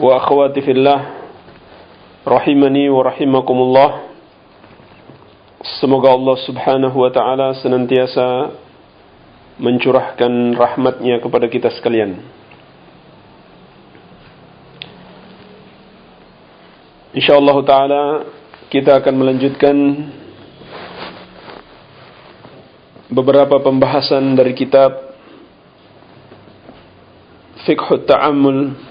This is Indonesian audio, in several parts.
وأخواتي في الله rahimani wa rahimakumullah Semoga Allah subhanahu wa ta'ala senantiasa mencurahkan rahmatnya kepada kita sekalian InsyaAllah ta'ala kita akan melanjutkan beberapa pembahasan dari kitab Fiqhut Ta'amul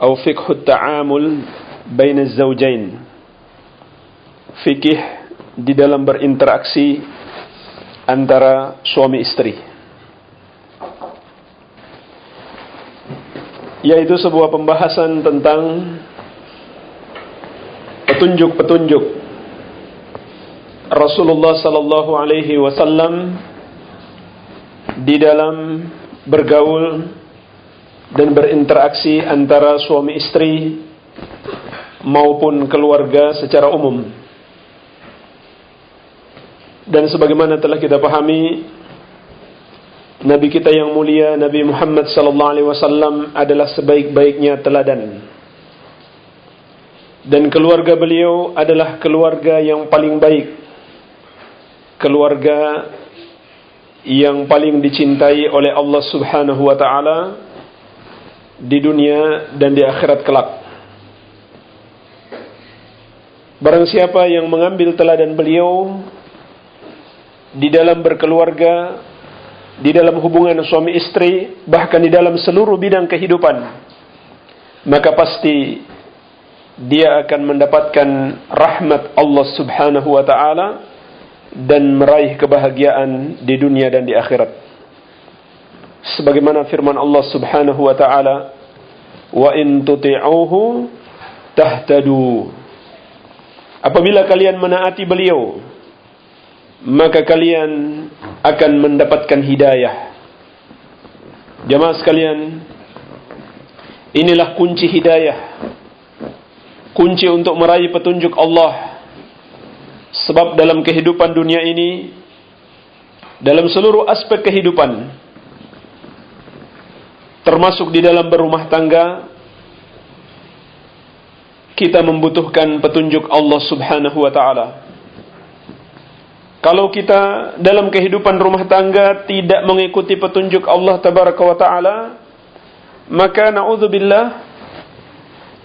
atau Fiqhut Ta'amul Bain Az-Zawjain Fikih di dalam berinteraksi antara suami istri. Yaitu sebuah pembahasan tentang petunjuk-petunjuk. Rasulullah sallallahu alaihi wasallam di dalam bergaul dan berinteraksi antara suami istri maupun keluarga secara umum. Dan sebagaimana telah kita pahami, Nabi kita yang mulia Nabi Muhammad sallallahu alaihi wasallam adalah sebaik-baiknya teladan. Dan keluarga beliau adalah keluarga yang paling baik. Keluarga yang paling dicintai oleh Allah Subhanahu wa taala di dunia dan di akhirat kelak. Barang siapa yang mengambil teladan beliau di dalam berkeluarga, di dalam hubungan suami istri, bahkan di dalam seluruh bidang kehidupan, maka pasti dia akan mendapatkan rahmat Allah Subhanahu wa taala dan meraih kebahagiaan di dunia dan di akhirat. Sebagaimana firman Allah Subhanahu wa taala, "Wa in tuti'uhu tahtadu." Apabila kalian menaati beliau, maka kalian akan mendapatkan hidayah. Jamaah sekalian, inilah kunci hidayah. Kunci untuk meraih petunjuk Allah. Sebab dalam kehidupan dunia ini, dalam seluruh aspek kehidupan, termasuk di dalam berumah tangga, kita membutuhkan petunjuk Allah Subhanahu wa taala. Kalau kita dalam kehidupan rumah tangga tidak mengikuti petunjuk Allah tabaraka wa taala, maka naudzubillah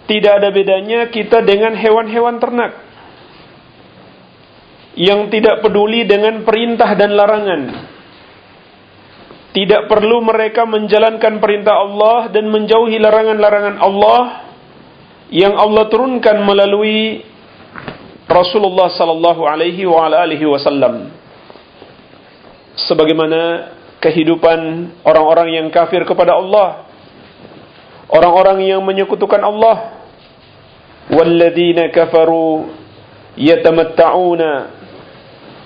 tidak ada bedanya kita dengan hewan-hewan ternak yang tidak peduli dengan perintah dan larangan. Tidak perlu mereka menjalankan perintah Allah dan menjauhi larangan-larangan Allah yang Allah turunkan melalui Rasulullah sallallahu alaihi wa alihi wasallam. Sebagaimana kehidupan orang-orang yang kafir kepada Allah, orang-orang yang menyekutukan Allah, walladzina kafaru yatamatta'una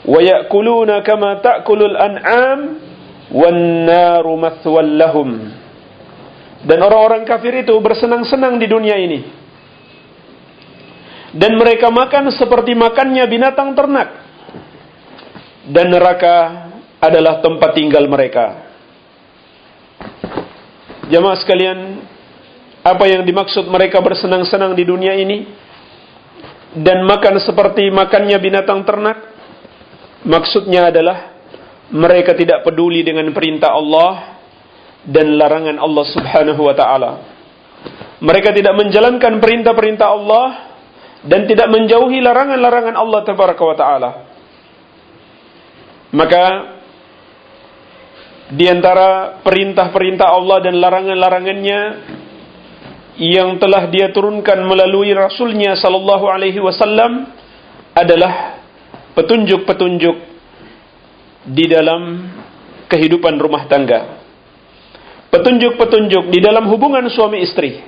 wa ya'kuluna kama ta'kulul an'am mathwal lahum. Dan orang-orang kafir itu bersenang-senang di dunia ini. Dan mereka makan seperti makannya binatang ternak. Dan neraka adalah tempat tinggal mereka. Jamaah sekalian apa yang dimaksud mereka bersenang-senang di dunia ini? Dan makan seperti makannya binatang ternak? Maksudnya adalah mereka tidak peduli dengan perintah Allah dan larangan Allah Subhanahu wa taala mereka tidak menjalankan perintah-perintah Allah dan tidak menjauhi larangan-larangan Allah tabaraka wa taala. Maka di antara perintah-perintah Allah dan larangan-larangannya yang telah dia turunkan melalui Rasulnya sallallahu alaihi wasallam adalah petunjuk-petunjuk di dalam kehidupan rumah tangga. Petunjuk-petunjuk di dalam hubungan suami istri.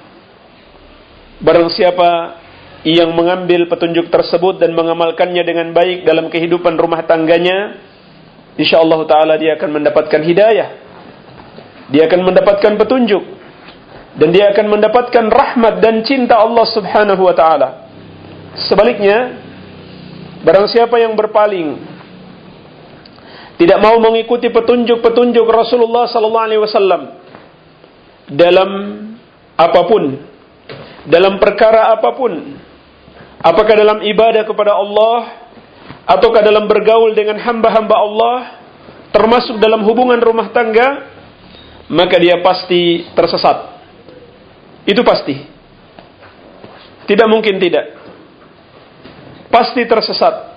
Barang siapa yang mengambil petunjuk tersebut dan mengamalkannya dengan baik dalam kehidupan rumah tangganya, insyaallah taala dia akan mendapatkan hidayah. Dia akan mendapatkan petunjuk dan dia akan mendapatkan rahmat dan cinta Allah Subhanahu wa taala. Sebaliknya, barang siapa yang berpaling tidak mau mengikuti petunjuk-petunjuk Rasulullah sallallahu alaihi wasallam dalam apa pun, dalam perkara apa pun, apakah dalam ibadah kepada Allah ataukah dalam bergaul dengan hamba-hamba Allah termasuk dalam hubungan rumah tangga maka dia pasti tersesat. Itu pasti. Tidak mungkin tidak. Pasti tersesat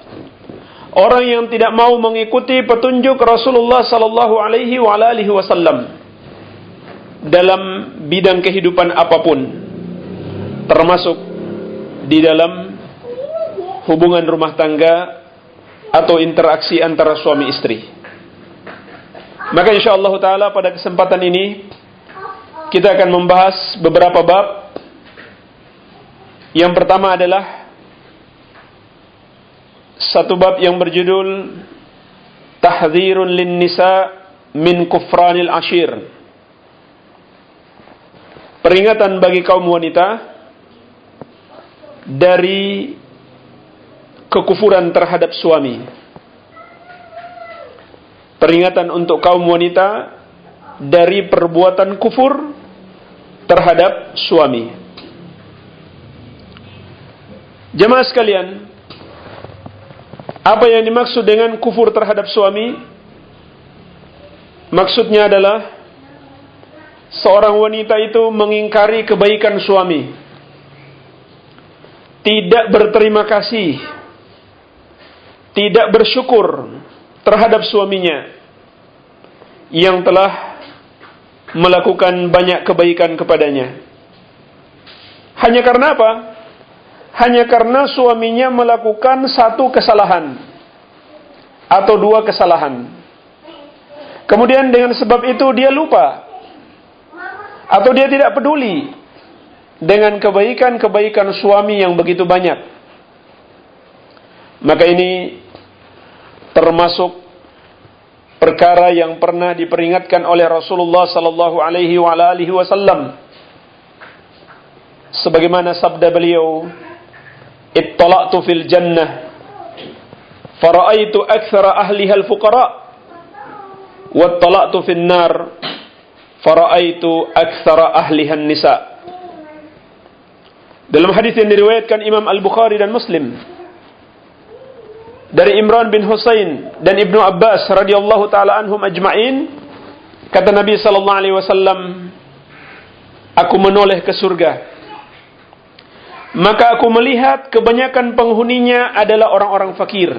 orang yang tidak mau mengikuti petunjuk Rasulullah sallallahu alaihi wasallam dalam bidang kehidupan apa pun termasuk di dalam hubungan rumah tangga atau interaksi antara suami istri. Maka insyaallah taala pada kesempatan ini kita akan membahas beberapa bab. Yang pertama adalah satu bab yang berjudul Tahdzirun lin nisa min kufranil ashir. Peringatan bagi kaum wanita dari kekufuran terhadap suami. Peringatan untuk kaum wanita dari perbuatan kufur terhadap suami. Jemaah sekalian, apa yang dimaksud dengan kufur terhadap suami? Maksudnya adalah seorang wanita itu mengingkari kebaikan suami. Tidak berterima kasih tidak bersyukur terhadap suaminya yang telah melakukan banyak kebaikan kepadanya. Hanya karena apa? Hanya karena suaminya melakukan satu kesalahan atau dua kesalahan. Kemudian dengan sebab itu dia lupa atau dia tidak peduli dengan kebaikan-kebaikan suami yang begitu banyak. Maka ini termasuk perkara yang pernah diperingatkan oleh Rasulullah sallallahu alaihi wasallam sebagaimana sabda beliau ittala'tu fil jannah fara'aitu aktsara ahliha al-fuqara wattala'tu fil nar fara'aitu aktsara ahliha an-nisa dalam hadis yang diriwayatkan Imam Al-Bukhari dan Muslim dari Imran bin Husain dan Ibnu Abbas radhiyallahu taala anhum ajma'in kata Nabi sallallahu alaihi wasallam aku menoleh ke surga maka aku melihat kebanyakan penghuninya adalah orang-orang fakir.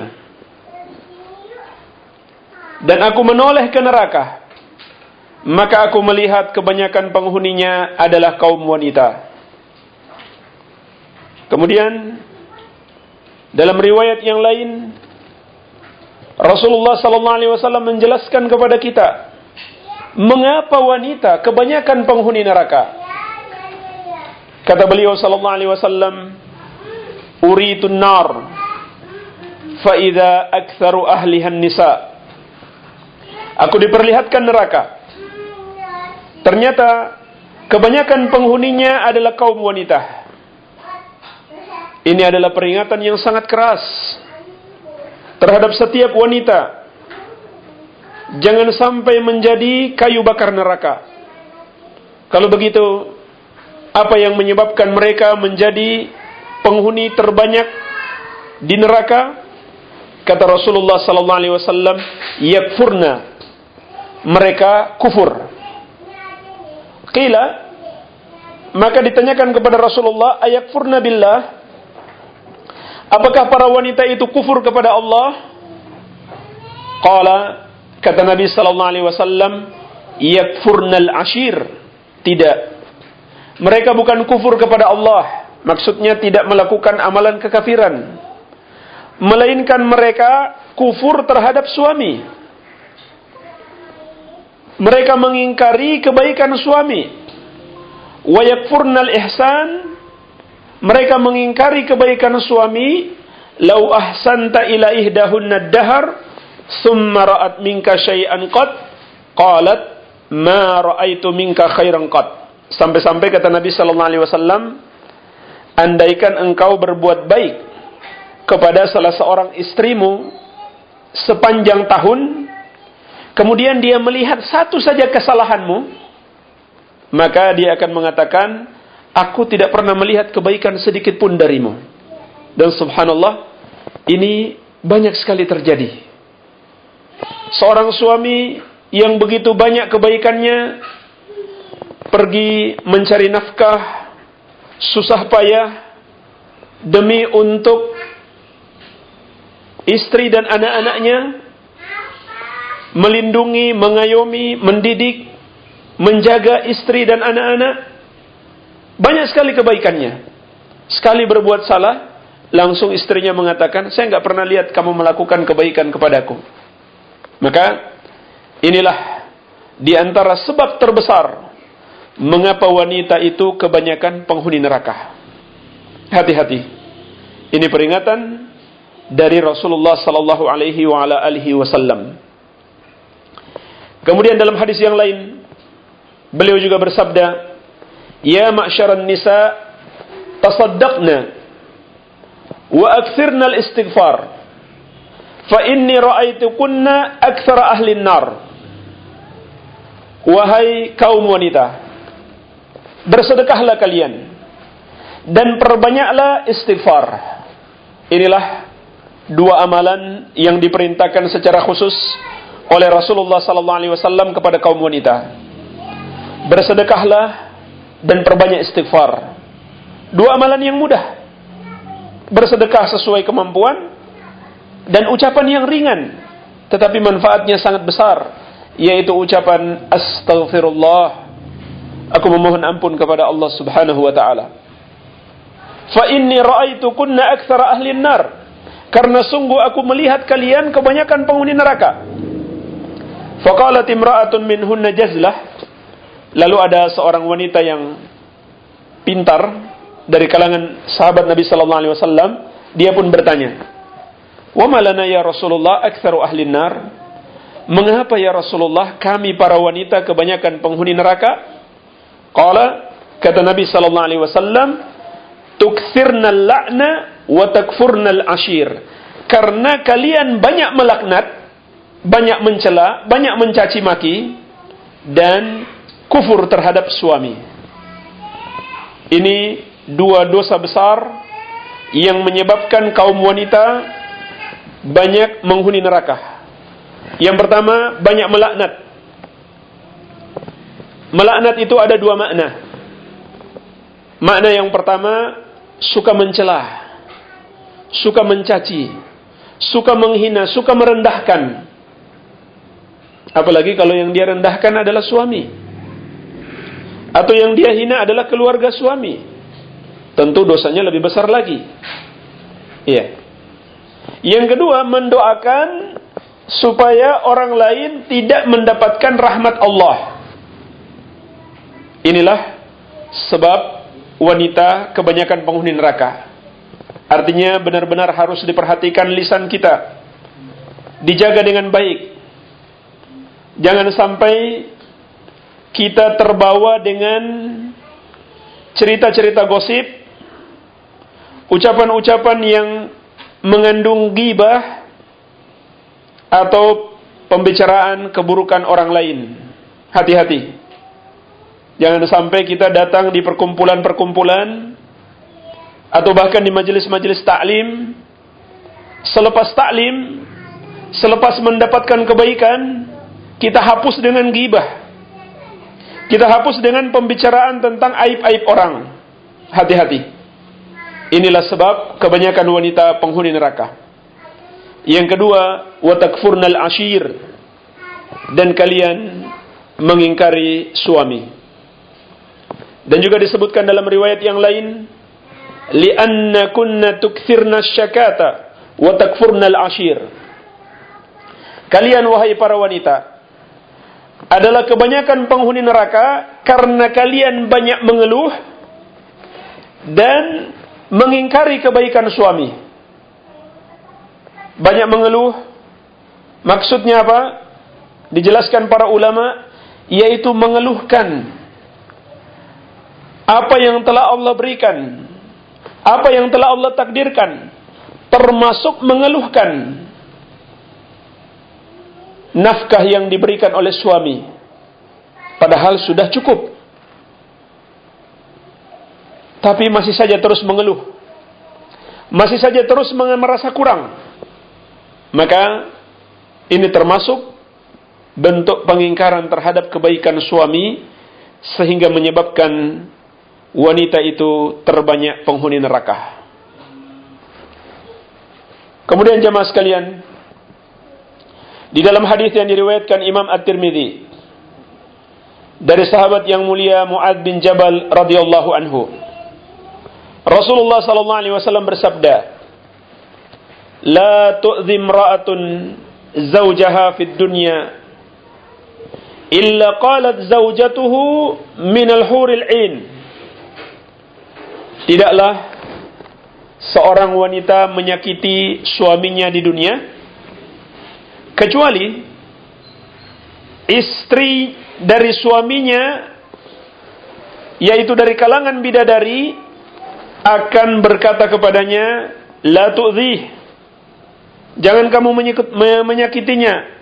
Dan aku menoleh ke neraka. Maka aku melihat kebanyakan penghuninya adalah kaum wanita. Kemudian dalam riwayat yang lain Rasulullah wasallam menjelaskan kepada kita mengapa wanita kebanyakan penghuni neraka. Kata beliau sallallahu alaihi wasallam, "Uritun nar fa idza aktsaru ahliha nisa." Aku diperlihatkan neraka. Ternyata kebanyakan penghuninya adalah kaum wanita. Ini adalah peringatan yang sangat keras terhadap setiap wanita. Jangan sampai menjadi kayu bakar neraka. Kalau begitu, apa yang menyebabkan mereka menjadi penghuni terbanyak di neraka? Kata Rasulullah sallallahu alaihi wasallam, yakfurna. Mereka kufur. Qila maka ditanyakan kepada Rasulullah, ayakfurna billah? Apakah para wanita itu kufur kepada Allah? Qala kata Nabi sallallahu alaihi wasallam, yakfurnal ashir. Tidak. Mereka bukan kufur kepada Allah, maksudnya tidak melakukan amalan kekafiran. Melainkan mereka kufur terhadap suami. Mereka mengingkari kebaikan suami. Wa yakfurnal ihsan mereka mengingkari kebaikan suami, "Lau ahsanta ila ihdahunna dahar, summa ra'at minka syai'an qad, qalat ma ra'aitu minka khairan qad." Sampai-sampai kata Nabi sallallahu alaihi wasallam, andaikan engkau berbuat baik kepada salah seorang istrimu sepanjang tahun, kemudian dia melihat satu saja kesalahanmu, maka dia akan mengatakan, aku tidak pernah melihat kebaikan sedikit pun darimu. Dan subhanallah, ini banyak sekali terjadi. Seorang suami yang begitu banyak kebaikannya, pergi mencari nafkah, susah payah, demi untuk istri dan anak-anaknya, melindungi, mengayomi, mendidik, menjaga istri dan anak-anak, banyak sekali kebaikannya. Sekali berbuat salah, langsung istrinya mengatakan, saya nggak pernah lihat kamu melakukan kebaikan kepadaku. Maka inilah di antara sebab terbesar mengapa wanita itu kebanyakan penghuni neraka. Hati-hati. Ini peringatan dari Rasulullah sallallahu alaihi wa ala alihi wasallam. Kemudian dalam hadis yang lain beliau juga bersabda, "Ya ma'syaran nisa, tasaddaqna wa aktsirna al-istighfar, fa inni ra'aitukunna aktsara ahli an-nar." Wahai kaum wanita, bersedekahlah kalian dan perbanyaklah istighfar. Inilah dua amalan yang diperintahkan secara khusus oleh Rasulullah sallallahu alaihi wasallam kepada kaum wanita. Bersedekahlah dan perbanyak istighfar. Dua amalan yang mudah. Bersedekah sesuai kemampuan dan ucapan yang ringan tetapi manfaatnya sangat besar yaitu ucapan astaghfirullah Aku memohon ampun kepada Allah Subhanahu wa taala. Fa inni ra'aitu kunna aktsara ahli nar. Karena sungguh aku melihat kalian kebanyakan penghuni neraka. Faqalat imra'atun minhunna jazlah. Lalu ada seorang wanita yang pintar dari kalangan sahabat Nabi sallallahu alaihi wasallam, dia pun bertanya, "Wa malana ya Rasulullah aktsaru ahli nar?" Mengapa ya Rasulullah kami para wanita kebanyakan penghuni neraka? Qala kata Nabi sallallahu alaihi wasallam, "Tukthirna al-la'na wa takfurna al-ashir." Karena kalian banyak melaknat, banyak mencela, banyak mencaci maki dan kufur terhadap suami. Ini dua dosa besar yang menyebabkan kaum wanita banyak menghuni neraka. Yang pertama, banyak melaknat Melaknat itu ada dua makna. Makna yang pertama, suka mencela, suka mencaci, suka menghina, suka merendahkan. Apalagi kalau yang dia rendahkan adalah suami. Atau yang dia hina adalah keluarga suami. Tentu dosanya lebih besar lagi. Iya. Yang kedua, mendoakan supaya orang lain tidak mendapatkan rahmat Allah. Inilah sebab wanita kebanyakan penghuni neraka. Artinya benar-benar harus diperhatikan lisan kita. Dijaga dengan baik. Jangan sampai kita terbawa dengan cerita-cerita gosip, ucapan-ucapan yang mengandung gibah atau pembicaraan keburukan orang lain. Hati-hati. Jangan sampai kita datang di perkumpulan-perkumpulan atau bahkan di majelis-majelis taklim selepas taklim selepas mendapatkan kebaikan kita hapus dengan gibah. Kita hapus dengan pembicaraan tentang aib-aib orang. Hati-hati. Inilah sebab kebanyakan wanita penghuni neraka. Yang kedua watakfurnal ashir. Dan kalian mengingkari suami dan juga disebutkan dalam riwayat yang lain, li'anna kunna tukthirna syakata wa takfurna al-ashir. Kalian wahai para wanita adalah kebanyakan penghuni neraka karena kalian banyak mengeluh dan mengingkari kebaikan suami. Banyak mengeluh. Maksudnya apa? Dijelaskan para ulama yaitu mengeluhkan apa yang telah Allah berikan, apa yang telah Allah takdirkan, termasuk mengeluhkan nafkah yang diberikan oleh suami, padahal sudah cukup, tapi masih saja terus mengeluh, masih saja terus merasa kurang, maka ini termasuk bentuk pengingkaran terhadap kebaikan suami sehingga menyebabkan wanita itu terbanyak penghuni neraka. Kemudian jemaah sekalian, di dalam hadis yang diriwayatkan Imam At-Tirmidzi dari sahabat yang mulia Muad bin Jabal radhiyallahu anhu, Rasulullah sallallahu alaihi wasallam bersabda, "La tu'dhi imra'atun zawjaha fid dunya illa qalat zaujatuhu min al-huril ain tidaklah seorang wanita menyakiti suaminya di dunia kecuali istri dari suaminya yaitu dari kalangan bidadari akan berkata kepadanya la tu'dhi jangan kamu menyakitinya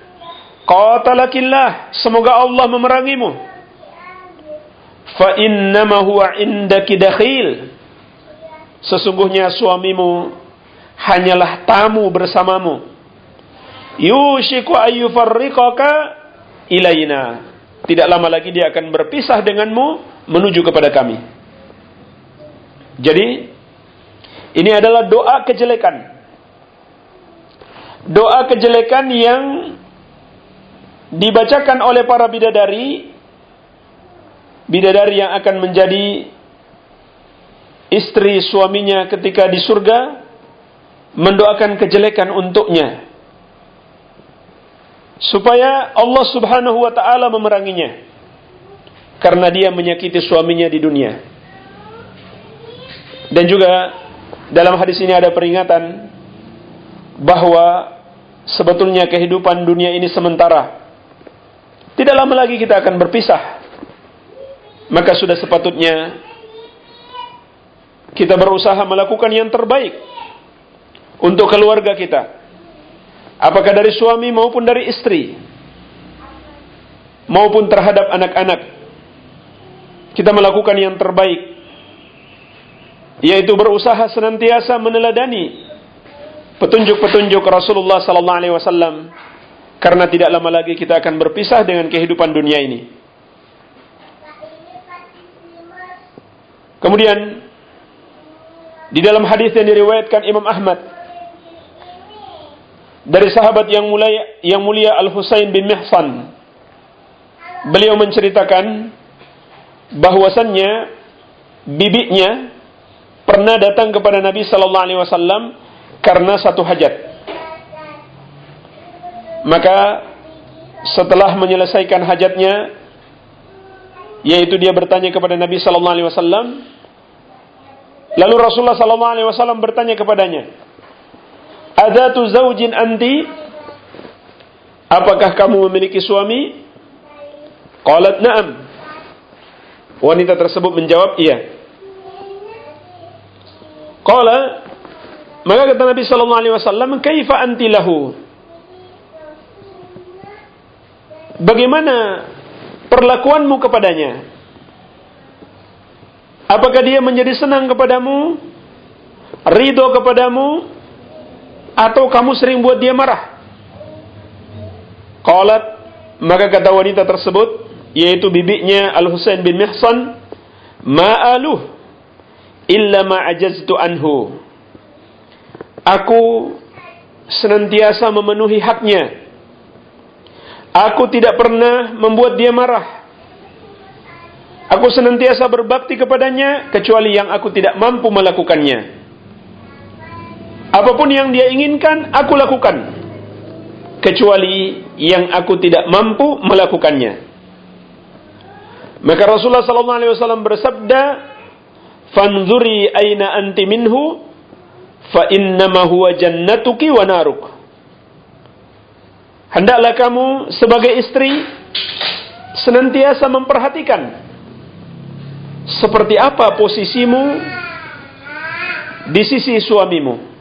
Qatalakillah, semoga Allah memerangimu. Fa innama huwa indaki dakhil. Sesungguhnya suamimu hanyalah tamu bersamamu. Yushiku ayyufarriqaka ilaina. Tidak lama lagi dia akan berpisah denganmu menuju kepada kami. Jadi ini adalah doa kejelekan. Doa kejelekan yang dibacakan oleh para bidadari bidadari yang akan menjadi istri suaminya ketika di surga mendoakan kejelekan untuknya supaya Allah Subhanahu wa taala memeranginya karena dia menyakiti suaminya di dunia. Dan juga dalam hadis ini ada peringatan bahwa sebetulnya kehidupan dunia ini sementara tidak lama lagi kita akan berpisah. Maka sudah sepatutnya kita berusaha melakukan yang terbaik untuk keluarga kita. Apakah dari suami maupun dari istri. Maupun terhadap anak-anak. Kita melakukan yang terbaik. Yaitu berusaha senantiasa meneladani petunjuk-petunjuk Rasulullah sallallahu alaihi wasallam karena tidak lama lagi kita akan berpisah dengan kehidupan dunia ini. Kemudian di dalam hadis yang diriwayatkan Imam Ahmad dari sahabat yang mulia yang mulia Al Husain bin Mihsan beliau menceritakan bahwasannya bibinya pernah datang kepada Nabi sallallahu alaihi wasallam karena satu hajat. Maka setelah menyelesaikan hajatnya yaitu dia bertanya kepada Nabi sallallahu alaihi wasallam lalu Rasulullah sallallahu alaihi wasallam bertanya kepadanya Adzatu zaujin anti Apakah kamu memiliki suami? Qalat na'am Wanita tersebut menjawab iya Qala Maka kata Nabi sallallahu alaihi wasallam kaifa anti lahu Bagaimana perlakuanmu kepadanya? Apakah dia menjadi senang kepadamu? Ridho kepadamu? Atau kamu sering buat dia marah? Qalat maka kata wanita tersebut yaitu bibinya Al Husain bin Mihsan ma'aluh illa ma ajaztu anhu Aku senantiasa memenuhi haknya Aku tidak pernah membuat dia marah. Aku senantiasa berbakti kepadanya kecuali yang aku tidak mampu melakukannya. Apa pun yang dia inginkan, aku lakukan. Kecuali yang aku tidak mampu melakukannya. Maka Rasulullah sallallahu alaihi wasallam bersabda, fanzuri aina anti minhu fa innama huwa jannatuki wa naruk. Hendaklah kamu sebagai istri senantiasa memperhatikan seperti apa posisimu di sisi suamimu.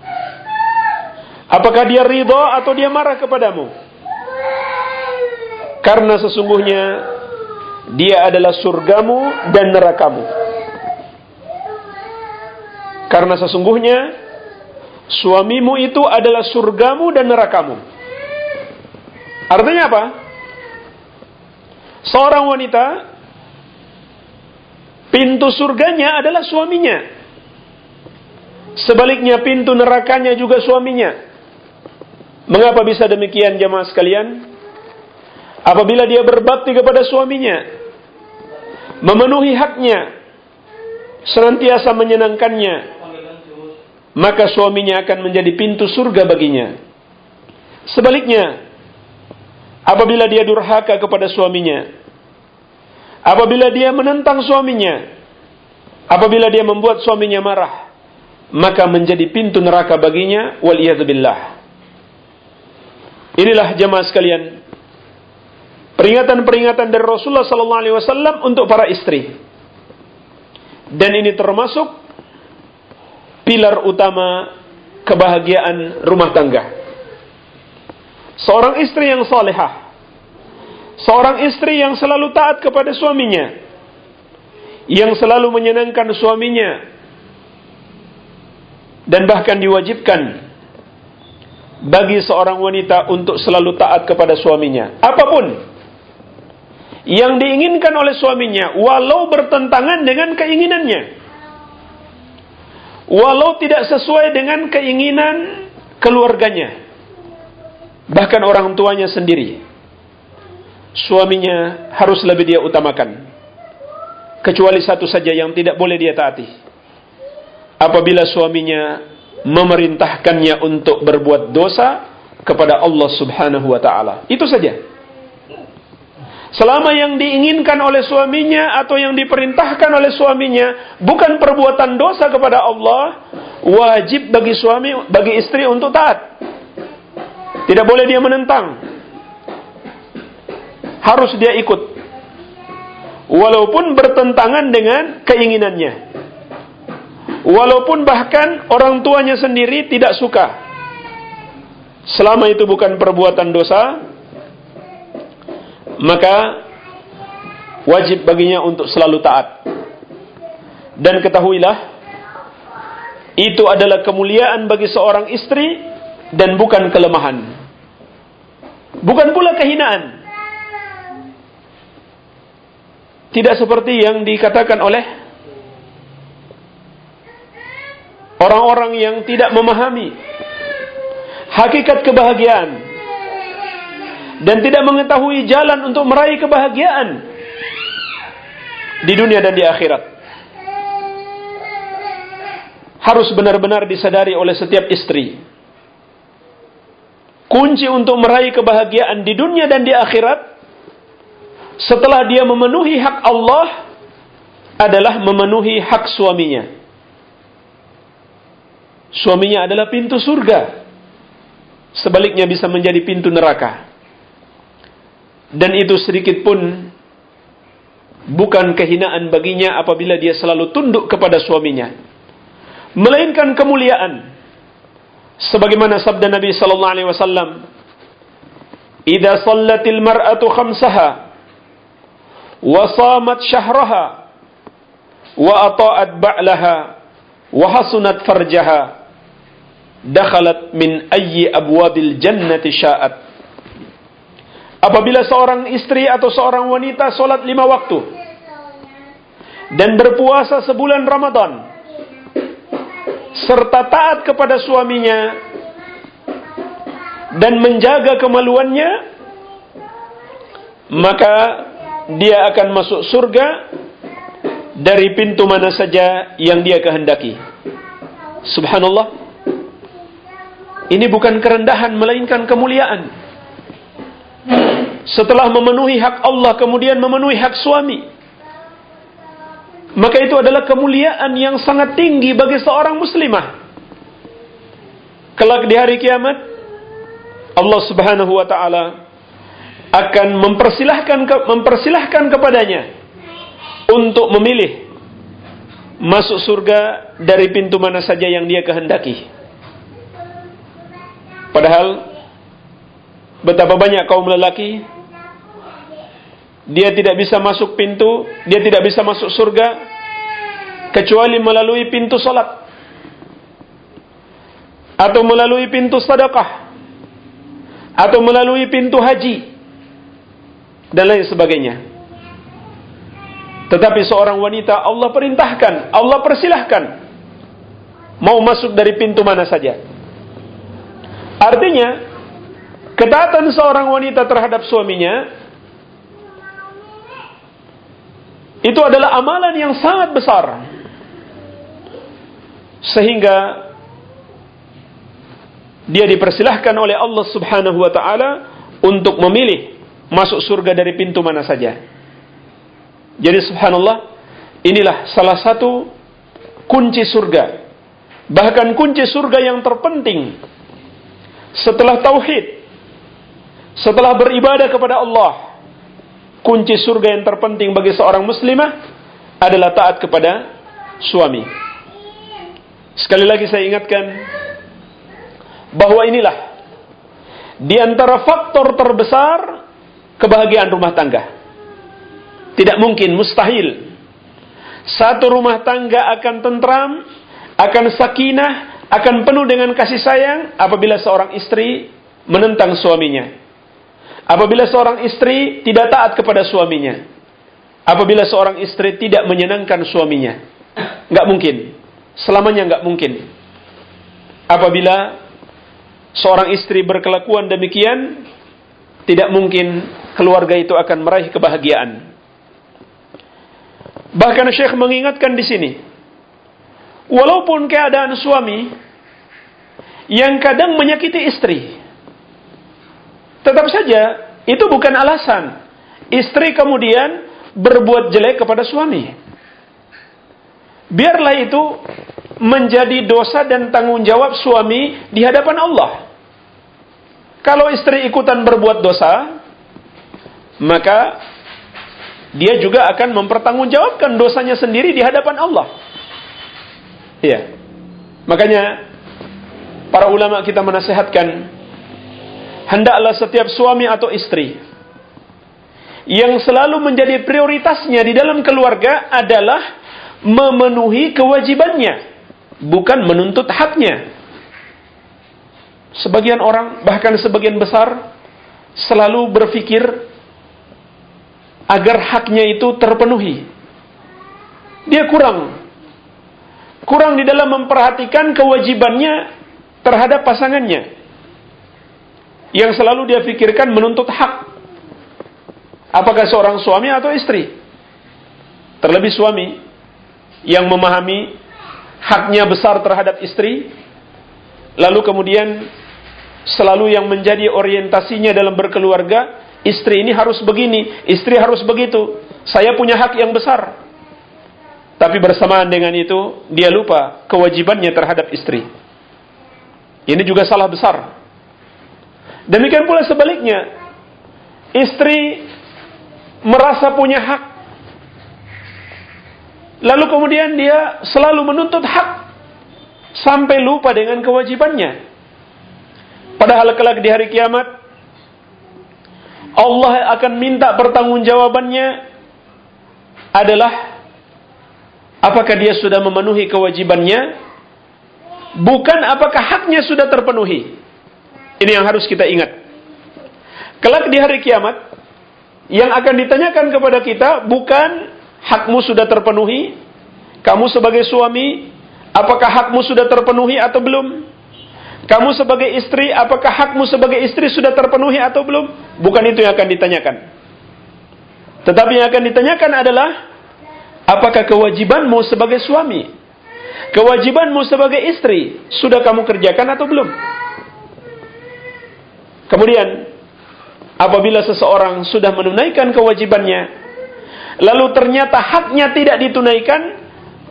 Apakah dia ridha atau dia marah kepadamu? Karena sesungguhnya dia adalah surgamu dan nerakamu. Karena sesungguhnya suamimu itu adalah surgamu dan nerakamu. Artinya apa? Seorang wanita pintu surganya adalah suaminya. Sebaliknya pintu nerakanya juga suaminya. Mengapa bisa demikian jemaah sekalian? Apabila dia berbakti kepada suaminya, memenuhi haknya, senantiasa menyenangkannya, maka suaminya akan menjadi pintu surga baginya. Sebaliknya, apabila dia durhaka kepada suaminya, apabila dia menentang suaminya, apabila dia membuat suaminya marah, maka menjadi pintu neraka baginya waliyadzubillah. Inilah jemaah sekalian peringatan-peringatan dari Rasulullah wasallam untuk para istri. Dan ini termasuk pilar utama kebahagiaan rumah tangga. Seorang istri yang salehah, seorang istri yang selalu taat kepada suaminya, yang selalu menyenangkan suaminya, dan bahkan diwajibkan bagi seorang wanita untuk selalu taat kepada suaminya, apa pun yang diinginkan oleh suaminya walau bertentangan dengan keinginannya. Walau tidak sesuai dengan keinginan keluarganya. Bahkan orang tuanya sendiri suaminya harus lebih dia utamakan kecuali satu saja yang tidak boleh dia taati apabila suaminya memerintahkannya untuk berbuat dosa kepada Allah Subhanahu wa taala itu saja Selama yang diinginkan oleh suaminya atau yang diperintahkan oleh suaminya bukan perbuatan dosa kepada Allah, wajib bagi suami, bagi istri untuk taat. Tidak boleh dia menentang. Harus dia ikut. Walaupun bertentangan dengan keinginannya. Walaupun bahkan orang tuanya sendiri tidak suka. Selama itu bukan perbuatan dosa, maka wajib baginya untuk selalu taat. Dan ketahuilah, itu adalah kemuliaan bagi seorang istri dan bukan kelemahan. Bukan pula kehinaan. Tidak seperti yang dikatakan oleh orang-orang yang tidak memahami hakikat kebahagiaan dan tidak mengetahui jalan untuk meraih kebahagiaan di dunia dan di akhirat. Harus benar-benar disadari oleh setiap istri. Kunci untuk meraih kebahagiaan di dunia dan di akhirat setelah dia memenuhi hak Allah adalah memenuhi hak suaminya. Suaminya adalah pintu surga. Sebaliknya bisa menjadi pintu neraka dan itu sedikit pun bukan kehinaan baginya apabila dia selalu tunduk kepada suaminya melainkan kemuliaan sebagaimana sabda Nabi sallallahu alaihi wasallam "Idza sallatil mar'atu khamsaha wa ata'at ba'laha wa hasunat farjaha dakhalat min ayyi abwabil jannati sya'at" apabila seorang istri atau seorang wanita sholat lima waktu dan berpuasa sebulan Ramadan serta taat kepada suaminya dan menjaga kemaluannya maka dia akan masuk surga dari pintu mana saja yang dia kehendaki. Subhanallah. Ini bukan kerendahan melainkan kemuliaan. Setelah memenuhi hak Allah kemudian memenuhi hak suami maka itu adalah kemuliaan yang sangat tinggi bagi seorang muslimah. Kelak di hari kiamat, Allah Subhanahu wa taala akan mempersilahkan mempersilahkan kepadanya untuk memilih masuk surga dari pintu mana saja yang dia kehendaki. Padahal betapa banyak kaum lelaki dia tidak bisa masuk pintu, dia tidak bisa masuk surga kecuali melalui pintu salat atau melalui pintu sedekah atau melalui pintu haji dan lain sebagainya. Tetapi seorang wanita Allah perintahkan, Allah persilahkan mau masuk dari pintu mana saja. Artinya, ketaatan seorang wanita terhadap suaminya itu adalah amalan yang sangat besar. Sehingga dia dipersilahkan oleh Allah Subhanahu wa taala untuk memilih masuk surga dari pintu mana saja. Jadi subhanallah, inilah salah satu kunci surga. Bahkan kunci surga yang terpenting setelah tauhid, setelah beribadah kepada Allah, kunci surga yang terpenting bagi seorang muslimah adalah taat kepada suami. Sekali lagi saya ingatkan bahwa inilah di antara faktor terbesar kebahagiaan rumah tangga. Tidak mungkin, mustahil. Satu rumah tangga akan tentram, akan sakinah, akan penuh dengan kasih sayang apabila seorang istri menentang suaminya. Apabila seorang istri tidak taat kepada suaminya. Apabila seorang istri tidak menyenangkan suaminya. Nggak mungkin. Selamanya nggak mungkin. Apabila seorang istri berkelakuan demikian, tidak mungkin keluarga itu akan meraih kebahagiaan. Bahkan Syekh mengingatkan di sini, walaupun keadaan suami yang kadang menyakiti istri, Tetap saja, itu bukan alasan. Istri kemudian berbuat jelek kepada suami. Biarlah itu menjadi dosa dan tanggung jawab suami di hadapan Allah. Kalau istri ikutan berbuat dosa, maka dia juga akan mempertanggungjawabkan dosanya sendiri di hadapan Allah. Iya. Makanya para ulama kita menasehatkan hendaklah setiap suami atau istri yang selalu menjadi prioritasnya di dalam keluarga adalah memenuhi kewajibannya, bukan menuntut haknya. Sebagian orang, bahkan sebagian besar, selalu berpikir agar haknya itu terpenuhi. Dia kurang, kurang di dalam memperhatikan kewajibannya terhadap pasangannya yang selalu dia pikirkan menuntut hak. Apakah seorang suami atau istri? Terlebih suami yang memahami haknya besar terhadap istri, lalu kemudian selalu yang menjadi orientasinya dalam berkeluarga, istri ini harus begini, istri harus begitu. Saya punya hak yang besar. Tapi bersamaan dengan itu, dia lupa kewajibannya terhadap istri. Ini juga salah besar. Demikian pula sebaliknya, istri merasa punya hak, lalu kemudian dia selalu menuntut hak sampai lupa dengan kewajibannya. Padahal kelak di hari kiamat, Allah akan minta pertanggungjawabannya adalah apakah dia sudah memenuhi kewajibannya, bukan apakah haknya sudah terpenuhi. Ini yang harus kita ingat. Kelak di hari kiamat, yang akan ditanyakan kepada kita bukan hakmu sudah terpenuhi, kamu sebagai suami, apakah hakmu sudah terpenuhi atau belum? Kamu sebagai istri, apakah hakmu sebagai istri sudah terpenuhi atau belum? Bukan itu yang akan ditanyakan. Tetapi yang akan ditanyakan adalah, apakah kewajibanmu sebagai suami, kewajibanmu sebagai istri, sudah kamu kerjakan atau belum? Kemudian apabila seseorang sudah menunaikan kewajibannya, lalu ternyata haknya tidak ditunaikan,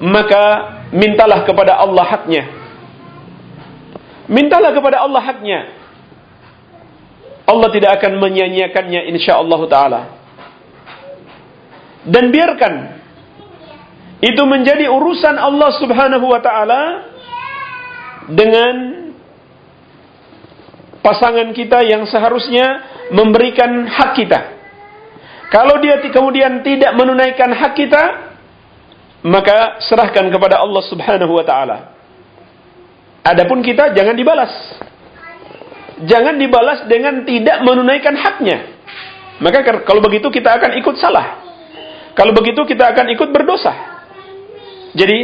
maka mintalah kepada Allah haknya. Mintalah kepada Allah haknya. Allah tidak akan menyanyiakannya insyaallah taala. Dan biarkan itu menjadi urusan Allah Subhanahu wa taala dengan pasangan kita yang seharusnya memberikan hak kita. Kalau dia kemudian tidak menunaikan hak kita, maka serahkan kepada Allah Subhanahu wa taala. Adapun kita jangan dibalas. Jangan dibalas dengan tidak menunaikan haknya. Maka kalau begitu kita akan ikut salah. Kalau begitu kita akan ikut berdosa. Jadi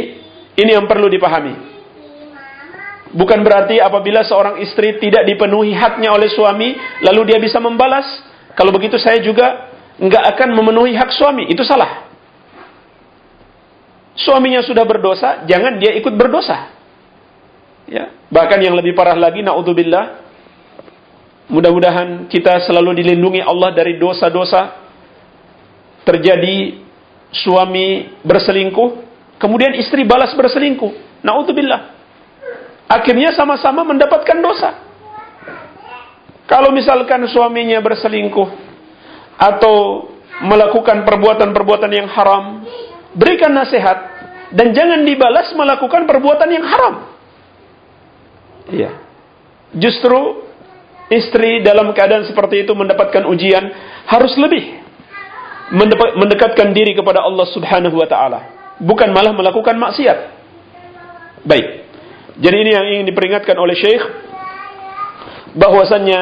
ini yang perlu dipahami. Bukan berarti apabila seorang istri tidak dipenuhi haknya oleh suami, lalu dia bisa membalas. Kalau begitu saya juga nggak akan memenuhi hak suami. Itu salah. Suaminya sudah berdosa, jangan dia ikut berdosa. Ya, bahkan yang lebih parah lagi, naudzubillah. Mudah-mudahan kita selalu dilindungi Allah dari dosa-dosa. Terjadi suami berselingkuh, kemudian istri balas berselingkuh. Naudzubillah. Akhirnya sama-sama mendapatkan dosa. Kalau misalkan suaminya berselingkuh atau melakukan perbuatan-perbuatan yang haram, berikan nasihat dan jangan dibalas melakukan perbuatan yang haram. Iya. Justru istri dalam keadaan seperti itu mendapatkan ujian harus lebih mendekatkan diri kepada Allah Subhanahu wa taala, bukan malah melakukan maksiat. Baik. Jadi ini yang ingin diperingatkan oleh Syekh bahwasannya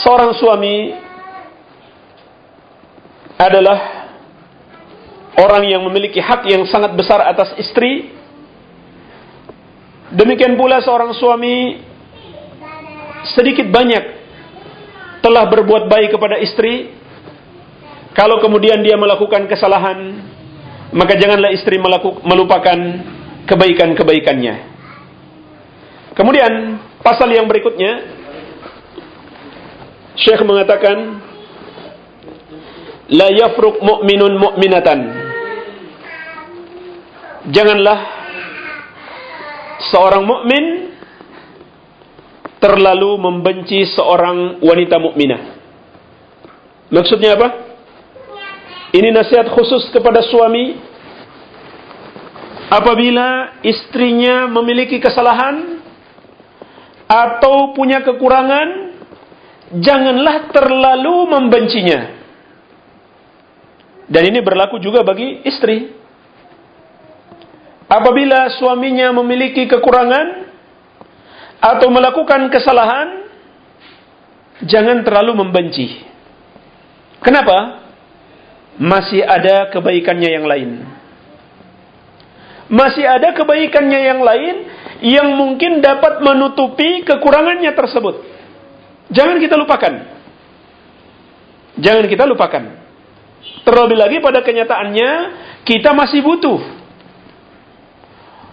seorang suami adalah orang yang memiliki hak yang sangat besar atas istri. Demikian pula seorang suami sedikit banyak telah berbuat baik kepada istri. Kalau kemudian dia melakukan kesalahan, maka janganlah istri melupakan kebaikan-kebaikannya. Kemudian pasal yang berikutnya Syekh mengatakan la yafruq mu'minun mu'minatan. Janganlah seorang mukmin terlalu membenci seorang wanita mukminah. Maksudnya apa? Ini nasihat khusus kepada suami apabila istrinya memiliki kesalahan atau punya kekurangan, janganlah terlalu membencinya. Dan ini berlaku juga bagi istri. Apabila suaminya memiliki kekurangan atau melakukan kesalahan, jangan terlalu membenci. Kenapa? Masih ada kebaikannya yang lain. Masih ada kebaikannya yang lain yang mungkin dapat menutupi kekurangannya tersebut. Jangan kita lupakan. Jangan kita lupakan. Terlebih lagi pada kenyataannya kita masih butuh.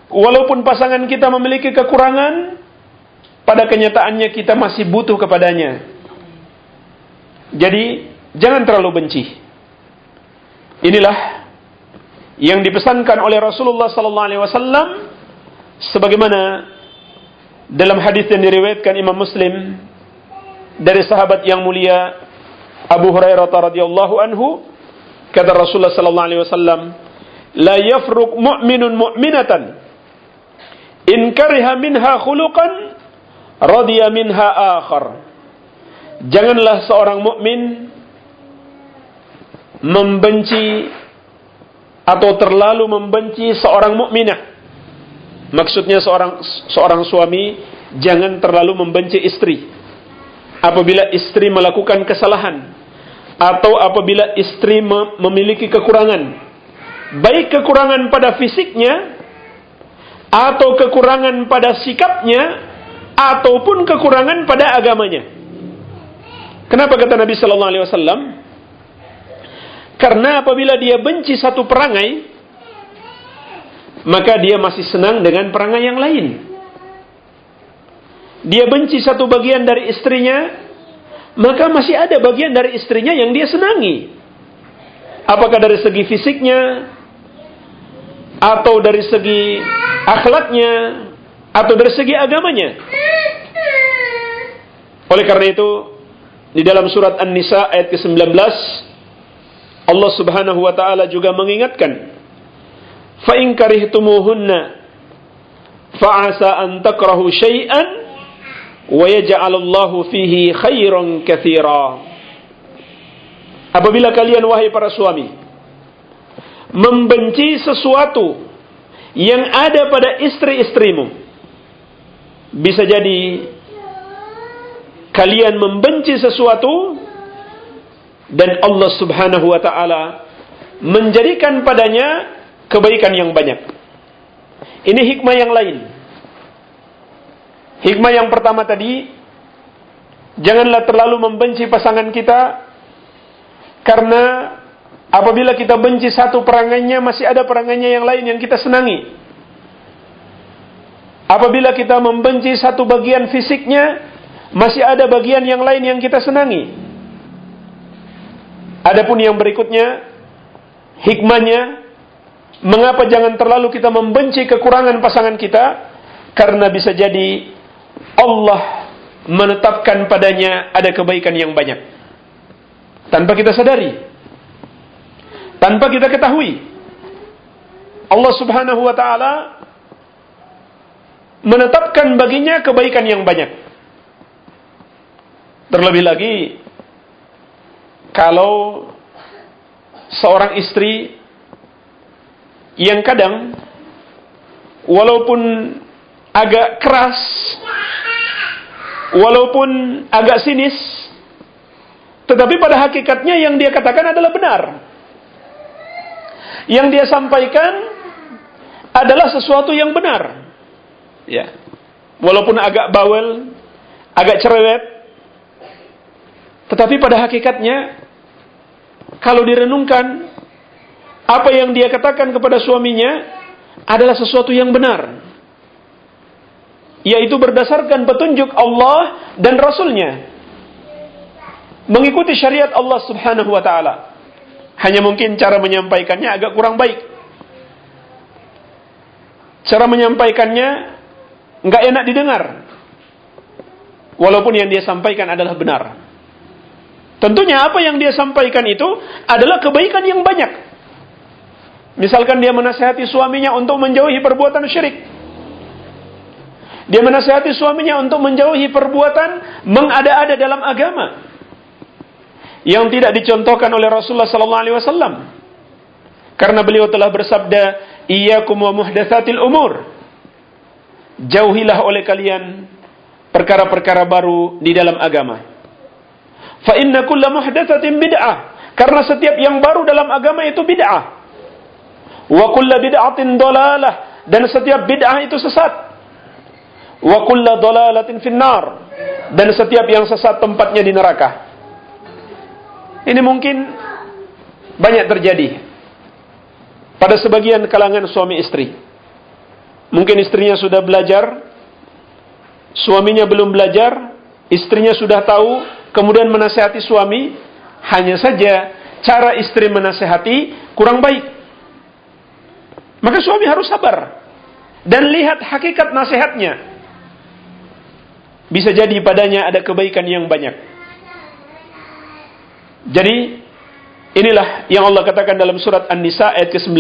Walaupun pasangan kita memiliki kekurangan, pada kenyataannya kita masih butuh kepadanya. Jadi jangan terlalu benci. Inilah yang dipesankan oleh Rasulullah sallallahu alaihi wasallam sebagaimana dalam hadis yang diriwayatkan Imam Muslim dari sahabat yang mulia Abu Hurairah radhiyallahu anhu kata Rasulullah sallallahu alaihi wasallam la yafruq mu'minun mu'minatan in kariha minha khuluqan radiya minha akhar. Janganlah seorang mukmin membenci atau terlalu membenci seorang mukminah. Maksudnya seorang seorang suami jangan terlalu membenci istri. Apabila istri melakukan kesalahan atau apabila istri memiliki kekurangan, baik kekurangan pada fisiknya atau kekurangan pada sikapnya ataupun kekurangan pada agamanya. Kenapa kata Nabi sallallahu alaihi wasallam? Karena apabila dia benci satu perangai, maka dia masih senang dengan perangai yang lain. Dia benci satu bagian dari istrinya, maka masih ada bagian dari istrinya yang dia senangi. Apakah dari segi fisiknya atau dari segi akhlaknya atau dari segi agamanya. Oleh karena itu, di dalam surat An-Nisa ayat ke-19 Allah Subhanahu wa taala juga mengingatkan, "Fa in karihtumuhunna fa'asa an takrahu syai'an wa yaj'alallahu fihi khairan katsira." Apabila kalian wahai para suami membenci sesuatu yang ada pada istri-istrimu bisa jadi kalian membenci sesuatu dan Allah Subhanahu wa taala menjadikan padanya kebaikan yang banyak. Ini hikmah yang lain. Hikmah yang pertama tadi, janganlah terlalu membenci pasangan kita karena apabila kita benci satu perangainya masih ada perangainya yang lain yang kita senangi. Apabila kita membenci satu bagian fisiknya, masih ada bagian yang lain yang kita senangi. Adapun yang berikutnya, hikmahnya, mengapa jangan terlalu kita membenci kekurangan pasangan kita? Karena bisa jadi Allah menetapkan padanya ada kebaikan yang banyak. Tanpa kita sadari. Tanpa kita ketahui. Allah subhanahu wa ta'ala menetapkan baginya kebaikan yang banyak. Terlebih lagi kalau seorang istri yang kadang walaupun agak keras, walaupun agak sinis, tetapi pada hakikatnya yang dia katakan adalah benar. Yang dia sampaikan adalah sesuatu yang benar. Ya. Walaupun agak bawel, agak cerewet, tetapi pada hakikatnya kalau direnungkan apa yang dia katakan kepada suaminya adalah sesuatu yang benar. Yaitu berdasarkan petunjuk Allah dan Rasulnya. Mengikuti syariat Allah subhanahu wa ta'ala. Hanya mungkin cara menyampaikannya agak kurang baik. Cara menyampaikannya nggak enak didengar. Walaupun yang dia sampaikan adalah benar. Tentunya apa yang dia sampaikan itu adalah kebaikan yang banyak. Misalkan dia menasihati suaminya untuk menjauhi perbuatan syirik. Dia menasihati suaminya untuk menjauhi perbuatan mengada-ada dalam agama yang tidak dicontohkan oleh Rasulullah sallallahu alaihi wasallam. Karena beliau telah bersabda, "Iyyakum wa muhdatsatil umur." jauhilah oleh kalian perkara-perkara baru di dalam agama. Fa inna kulla muhdatsatin bid'ah. Karena setiap yang baru dalam agama itu bid'ah. Wa kulla bid'atin dalalah dan setiap bid'ah itu sesat. Wa kulla dalalatin finnar dan setiap yang sesat tempatnya di neraka. Ini mungkin banyak terjadi pada sebagian kalangan suami istri. Mungkin istrinya sudah belajar, suaminya belum belajar, istrinya sudah tahu, kemudian menasehati suami, hanya saja cara istri menasehati kurang baik. Maka suami harus sabar dan lihat hakikat nasihatnya. Bisa jadi padanya ada kebaikan yang banyak. Jadi inilah yang Allah katakan dalam surat An-Nisa ayat ke-19.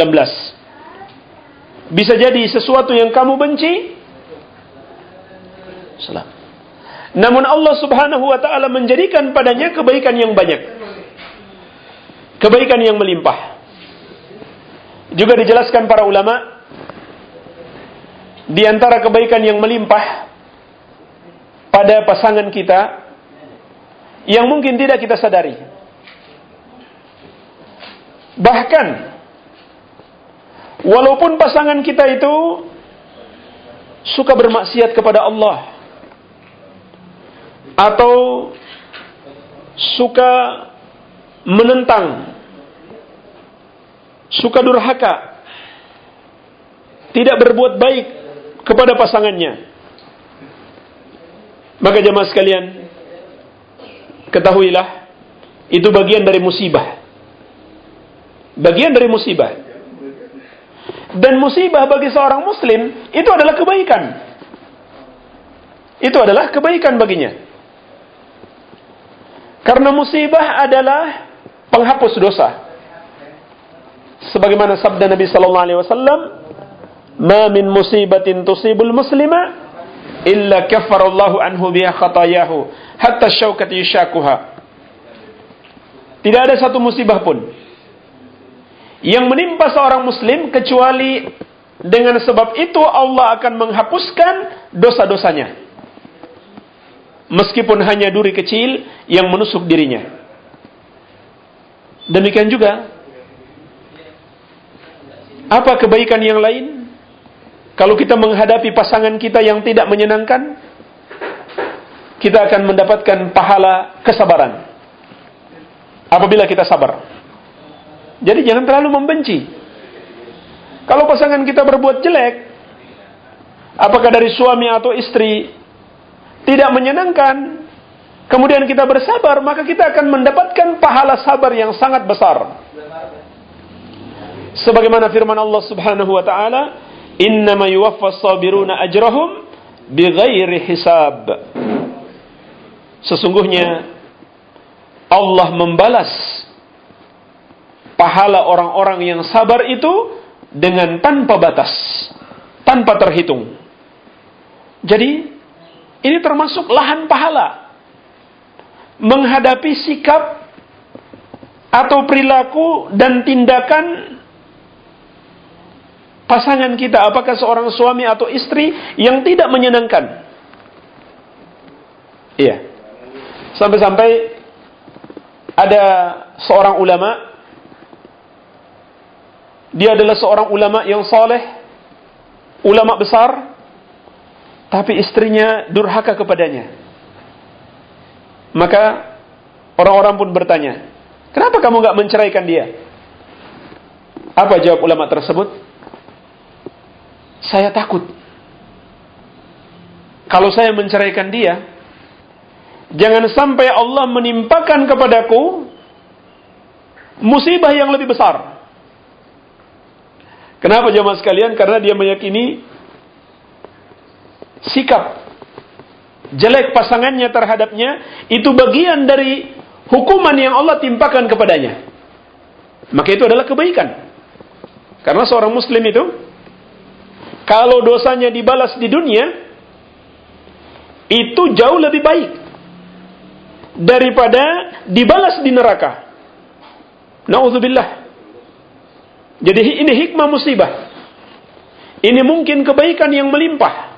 Bisa jadi sesuatu yang kamu benci. Salam. Namun Allah Subhanahu wa taala menjadikan padanya kebaikan yang banyak. Kebaikan yang melimpah. Juga dijelaskan para ulama di antara kebaikan yang melimpah pada pasangan kita yang mungkin tidak kita sadari. Bahkan Walaupun pasangan kita itu suka bermaksiat kepada Allah atau suka menentang, suka durhaka, tidak berbuat baik kepada pasangannya. Maka jemaah sekalian, ketahuilah itu bagian dari musibah. Bagian dari musibah. Dan musibah bagi seorang muslim itu adalah kebaikan. Itu adalah kebaikan baginya. Karena musibah adalah penghapus dosa. Sebagaimana sabda Nabi sallallahu alaihi wasallam, "Ma min musibatin tusibul muslima illa kaffarallahu anhu biha khatayahu hatta syaukati yushakuha." Tidak ada satu musibah pun yang menimpa seorang muslim kecuali dengan sebab itu Allah akan menghapuskan dosa-dosanya. Meskipun hanya duri kecil yang menusuk dirinya. Demikian juga apa kebaikan yang lain? Kalau kita menghadapi pasangan kita yang tidak menyenangkan, kita akan mendapatkan pahala kesabaran apabila kita sabar. Jadi jangan terlalu membenci. Kalau pasangan kita berbuat jelek, apakah dari suami atau istri tidak menyenangkan, kemudian kita bersabar, maka kita akan mendapatkan pahala sabar yang sangat besar. Sebagaimana firman Allah Subhanahu wa taala, "Innama yuwaffas sabiruna ajrahum bighairi hisab." Sesungguhnya Allah membalas pahala orang-orang yang sabar itu dengan tanpa batas, tanpa terhitung. Jadi, ini termasuk lahan pahala. Menghadapi sikap atau perilaku dan tindakan pasangan kita, apakah seorang suami atau istri yang tidak menyenangkan. Iya. Sampai-sampai ada seorang ulama dia adalah seorang ulama yang soleh ulama besar tapi istrinya durhaka kepadanya. Maka orang-orang pun bertanya kenapa kamu gak menceraikan dia? Apa jawab ulama tersebut? Saya takut. Kalau saya menceraikan dia Jangan sampai Allah menimpakan kepadaku musibah yang lebih besar. Kenapa jemaah sekalian? Karena dia meyakini sikap jelek pasangannya terhadapnya itu bagian dari hukuman yang Allah timpakan kepadanya. Maka itu adalah kebaikan. Karena seorang muslim itu kalau dosanya dibalas di dunia itu jauh lebih baik daripada dibalas di neraka. Nauzubillah. Jadi ini hikmah musibah. Ini mungkin kebaikan yang melimpah.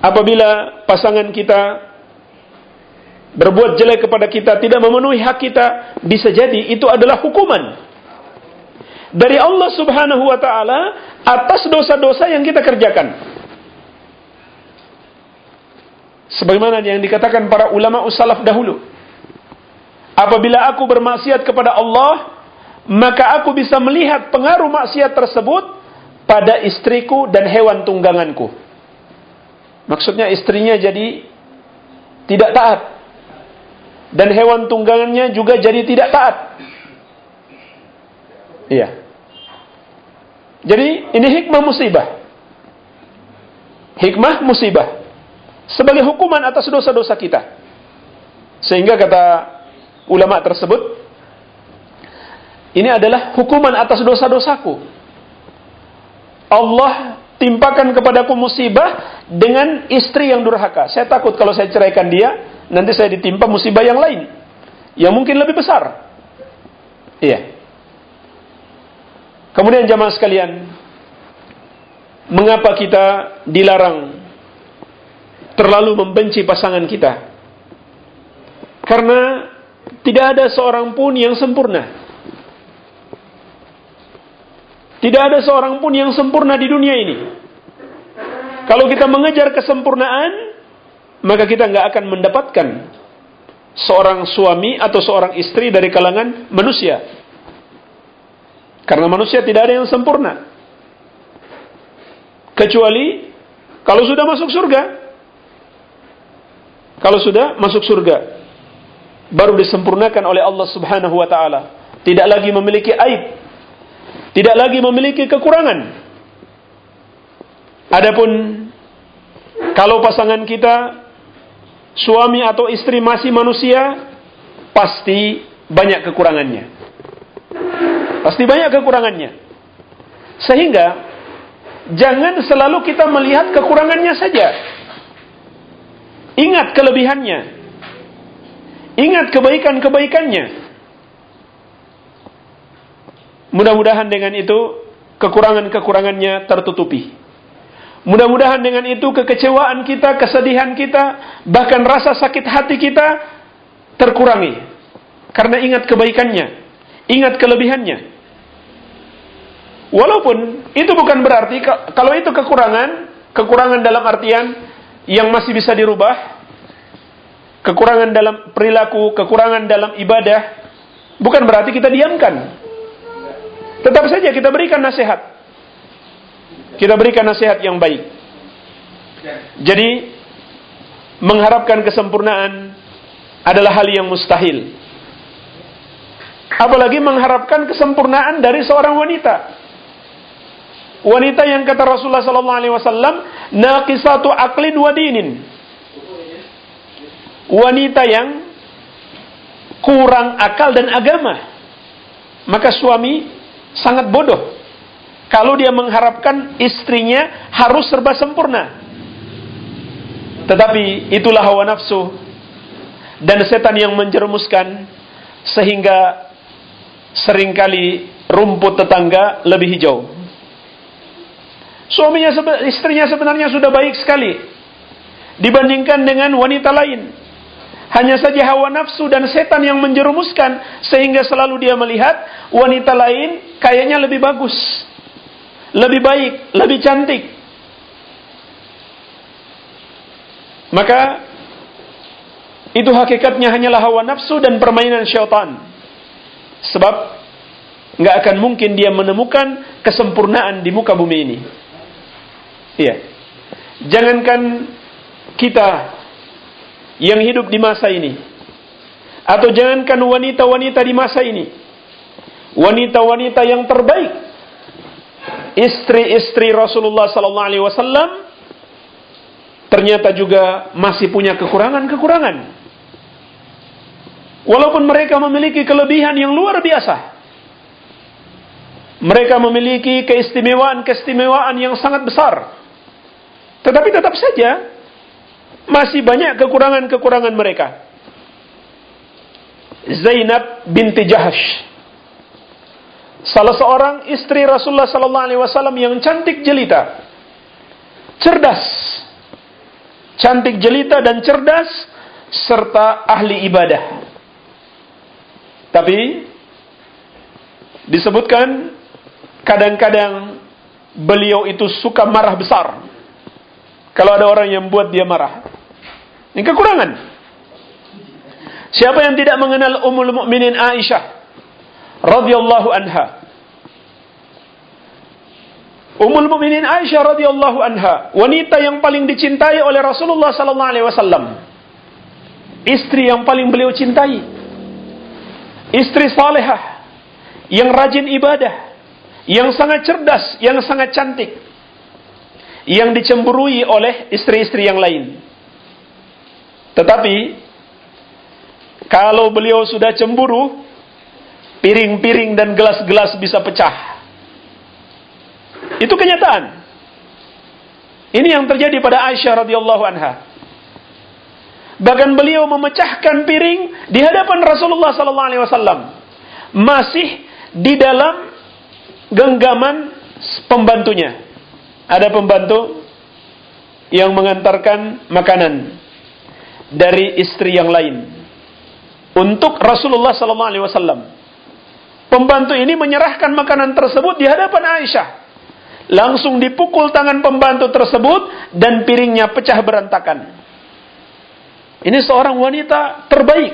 Apabila pasangan kita berbuat jelek kepada kita, tidak memenuhi hak kita, bisa jadi itu adalah hukuman dari Allah Subhanahu wa taala atas dosa-dosa yang kita kerjakan. Sebagaimana yang dikatakan para ulama usalaf dahulu. Apabila aku bermaksiat kepada Allah, maka aku bisa melihat pengaruh maksiat tersebut pada istriku dan hewan tungganganku. Maksudnya istrinya jadi tidak taat. Dan hewan tunggangannya juga jadi tidak taat. Iya. Jadi ini hikmah musibah. Hikmah musibah sebagai hukuman atas dosa-dosa kita. Sehingga kata ulama tersebut, ini adalah hukuman atas dosa-dosaku. Allah timpakan kepadaku musibah dengan istri yang durhaka. Saya takut kalau saya ceraikan dia, nanti saya ditimpa musibah yang lain. Yang mungkin lebih besar. Iya. Kemudian jamaah sekalian, mengapa kita dilarang terlalu membenci pasangan kita. Karena tidak ada seorang pun yang sempurna. Tidak ada seorang pun yang sempurna di dunia ini. Kalau kita mengejar kesempurnaan, maka kita nggak akan mendapatkan seorang suami atau seorang istri dari kalangan manusia. Karena manusia tidak ada yang sempurna. Kecuali kalau sudah masuk surga, kalau sudah masuk surga, baru disempurnakan oleh Allah Subhanahu wa taala tidak lagi memiliki aib, tidak lagi memiliki kekurangan. Adapun kalau pasangan kita suami atau istri masih manusia, pasti banyak kekurangannya. Pasti banyak kekurangannya. Sehingga jangan selalu kita melihat kekurangannya saja. Ingat kelebihannya. Ingat kebaikan-kebaikannya. Mudah-mudahan dengan itu kekurangan-kekurangannya tertutupi. Mudah-mudahan dengan itu kekecewaan kita, kesedihan kita, bahkan rasa sakit hati kita terkurangi. Karena ingat kebaikannya, ingat kelebihannya. Walaupun itu bukan berarti kalau itu kekurangan, kekurangan dalam artian yang masih bisa dirubah, kekurangan dalam perilaku, kekurangan dalam ibadah, bukan berarti kita diamkan. Tetap saja kita berikan nasihat. Kita berikan nasihat yang baik. Jadi mengharapkan kesempurnaan adalah hal yang mustahil. Apalagi mengharapkan kesempurnaan dari seorang wanita. Wanita yang kata Rasulullah sallallahu alaihi wasallam, naqisatu aqlin wa dinin. Wanita yang kurang akal dan agama. Maka suami sangat bodoh kalau dia mengharapkan istrinya harus serba sempurna. Tetapi itulah hawa nafsu dan setan yang menjerumuskan sehingga sering kali rumput tetangga lebih hijau. Suaminya istrinya sebenarnya sudah baik sekali dibandingkan dengan wanita lain. Hanya saja hawa nafsu dan setan yang menjerumuskan sehingga selalu dia melihat wanita lain kayaknya lebih bagus lebih baik, lebih cantik. Maka itu hakikatnya hanyalah hawa nafsu dan permainan syaitan. Sebab nggak akan mungkin dia menemukan kesempurnaan di muka bumi ini. Iya. Jangankan kita yang hidup di masa ini atau jangankan wanita-wanita di masa ini. Wanita-wanita yang terbaik istri-istri Rasulullah sallallahu alaihi wasallam ternyata juga masih punya kekurangan-kekurangan. Walaupun mereka memiliki kelebihan yang luar biasa. Mereka memiliki keistimewaan-keistimewaan yang sangat besar. Tetapi tetap saja masih banyak kekurangan-kekurangan mereka. Zainab binti Jahash salah seorang istri Rasulullah sallallahu alaihi wasallam yang cantik jelita. Cerdas. Cantik jelita dan cerdas serta ahli ibadah. Tapi disebutkan kadang-kadang beliau itu suka marah besar. Kalau ada orang yang buat dia marah. Ini kekurangan. Siapa yang tidak mengenal Ummul Mukminin Aisyah radhiyallahu anha. Ummul Mukminin Aisyah radhiyallahu anha, wanita yang paling dicintai oleh Rasulullah sallallahu alaihi wasallam. Istri yang paling beliau cintai. Istri salehah yang rajin ibadah, yang sangat cerdas, yang sangat cantik. Yang dicemburui oleh istri-istri yang lain. Tetapi kalau beliau sudah cemburu, piring-piring dan gelas-gelas bisa pecah. Itu kenyataan. Ini yang terjadi pada Aisyah radhiyallahu anha. Bahkan beliau memecahkan piring di hadapan Rasulullah sallallahu alaihi wasallam. Masih di dalam genggaman pembantunya. Ada pembantu yang mengantarkan makanan dari istri yang lain untuk Rasulullah sallallahu alaihi wasallam. Pembantu ini menyerahkan makanan tersebut di hadapan Aisyah. Langsung dipukul tangan pembantu tersebut dan piringnya pecah berantakan. Ini seorang wanita terbaik.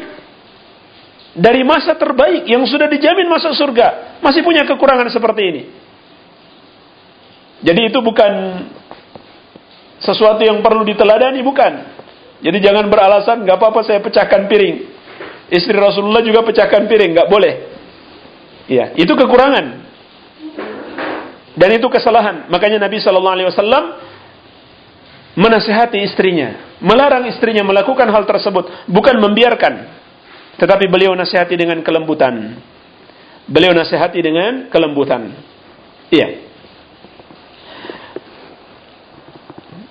Dari masa terbaik yang sudah dijamin masuk surga. Masih punya kekurangan seperti ini. Jadi itu bukan sesuatu yang perlu diteladani, bukan. Jadi jangan beralasan, nggak apa-apa saya pecahkan piring. Istri Rasulullah juga pecahkan piring, nggak boleh. Ya, itu kekurangan. Dan itu kesalahan. Makanya Nabi Shallallahu Alaihi Wasallam menasihati istrinya, melarang istrinya melakukan hal tersebut, bukan membiarkan, tetapi beliau nasihati dengan kelembutan. Beliau nasihati dengan kelembutan. Iya.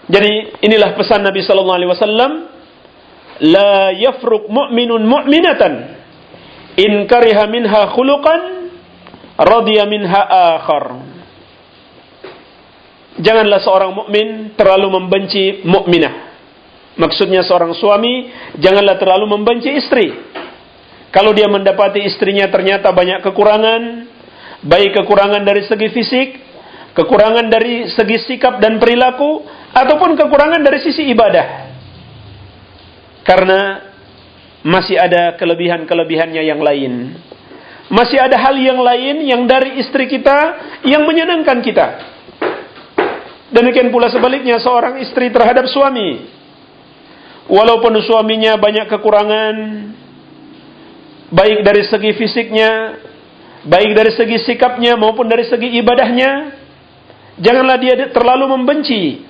Jadi inilah pesan Nabi Shallallahu Alaihi Wasallam, la yafruk mu'minun mu'minatan in kariha minha khuluqan radiya minha akhar. Janganlah seorang mukmin terlalu membenci mukminah. Maksudnya seorang suami janganlah terlalu membenci istri. Kalau dia mendapati istrinya ternyata banyak kekurangan, baik kekurangan dari segi fisik, kekurangan dari segi sikap dan perilaku, ataupun kekurangan dari sisi ibadah. Karena masih ada kelebihan-kelebihannya yang lain masih ada hal yang lain yang dari istri kita yang menyenangkan kita. Demikian pula sebaliknya seorang istri terhadap suami. Walaupun suaminya banyak kekurangan, baik dari segi fisiknya, baik dari segi sikapnya maupun dari segi ibadahnya, janganlah dia terlalu membenci.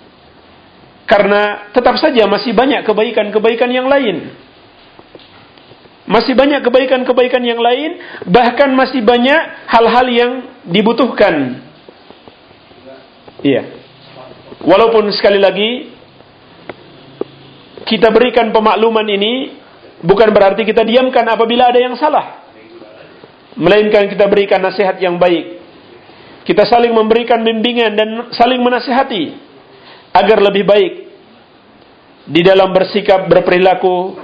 Karena tetap saja masih banyak kebaikan-kebaikan yang lain. Masih banyak kebaikan-kebaikan yang lain, bahkan masih banyak hal-hal yang dibutuhkan. Iya. Walaupun sekali lagi kita berikan pemakluman ini bukan berarti kita diamkan apabila ada yang salah. Melainkan kita berikan nasihat yang baik. Kita saling memberikan bimbingan dan saling menasihati agar lebih baik di dalam bersikap berperilaku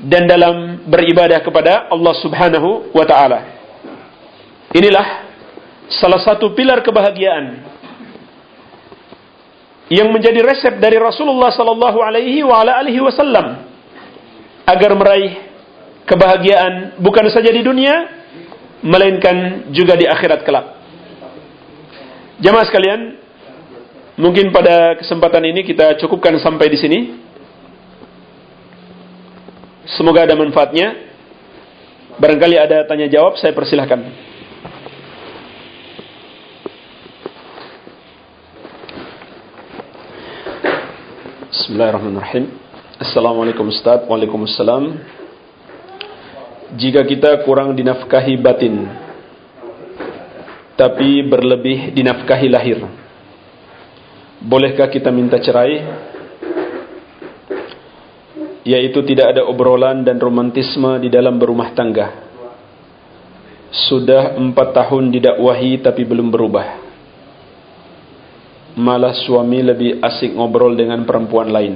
dan dalam beribadah kepada Allah Subhanahu wa taala. Inilah salah satu pilar kebahagiaan yang menjadi resep dari Rasulullah sallallahu alaihi wasallam agar meraih kebahagiaan bukan saja di dunia melainkan juga di akhirat kelak. Jamaah sekalian, mungkin pada kesempatan ini kita cukupkan sampai di sini. Semoga ada manfaatnya. Barangkali ada tanya jawab, saya persilahkan. Bismillahirrahmanirrahim. Assalamualaikum Ustaz. Waalaikumsalam. Jika kita kurang dinafkahi batin, tapi berlebih dinafkahi lahir, bolehkah kita minta cerai? Yaitu tidak ada obrolan dan romantisme di dalam berumah tangga. Sudah empat tahun didakwahi tapi belum berubah. Malah suami lebih asik ngobrol dengan perempuan lain.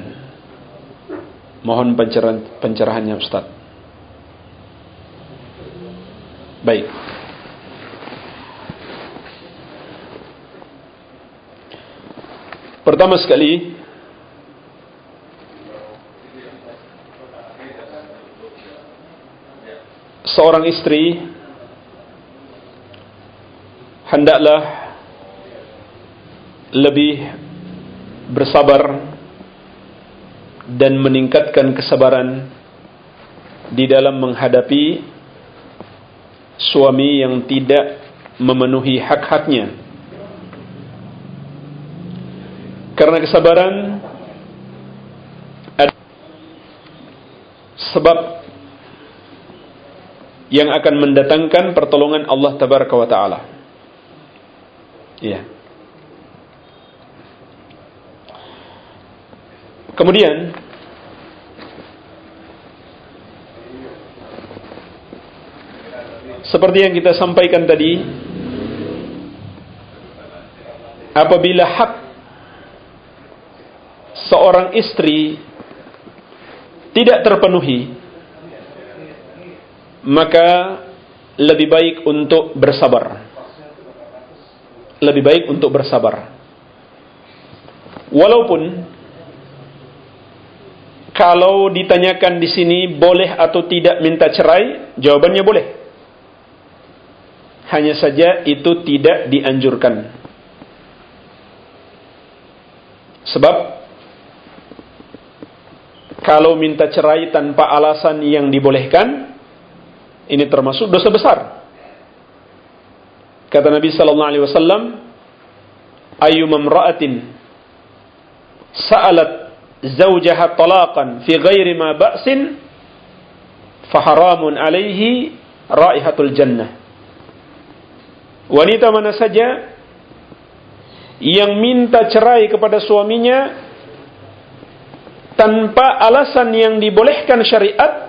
Mohon pencerahan, pencerahannya Ustaz. Baik. Pertama sekali, seorang istri hendaklah lebih bersabar dan meningkatkan kesabaran di dalam menghadapi suami yang tidak memenuhi hak-haknya. Karena kesabaran sebab yang akan mendatangkan pertolongan Allah tabaraka wa taala. Iya. Kemudian seperti yang kita sampaikan tadi apabila hak seorang istri tidak terpenuhi maka lebih baik untuk bersabar. Lebih baik untuk bersabar. Walaupun kalau ditanyakan di sini boleh atau tidak minta cerai, jawabannya boleh. Hanya saja itu tidak dianjurkan. Sebab kalau minta cerai tanpa alasan yang dibolehkan, ini termasuk dosa besar. Kata Nabi sallallahu alaihi wasallam, "Ayyuma imra'atin sa'alat zawjaha talaqan fi ghairi ma ba'sin faharamun alaihi raihatul jannah." Wanita mana saja yang minta cerai kepada suaminya tanpa alasan yang dibolehkan syariat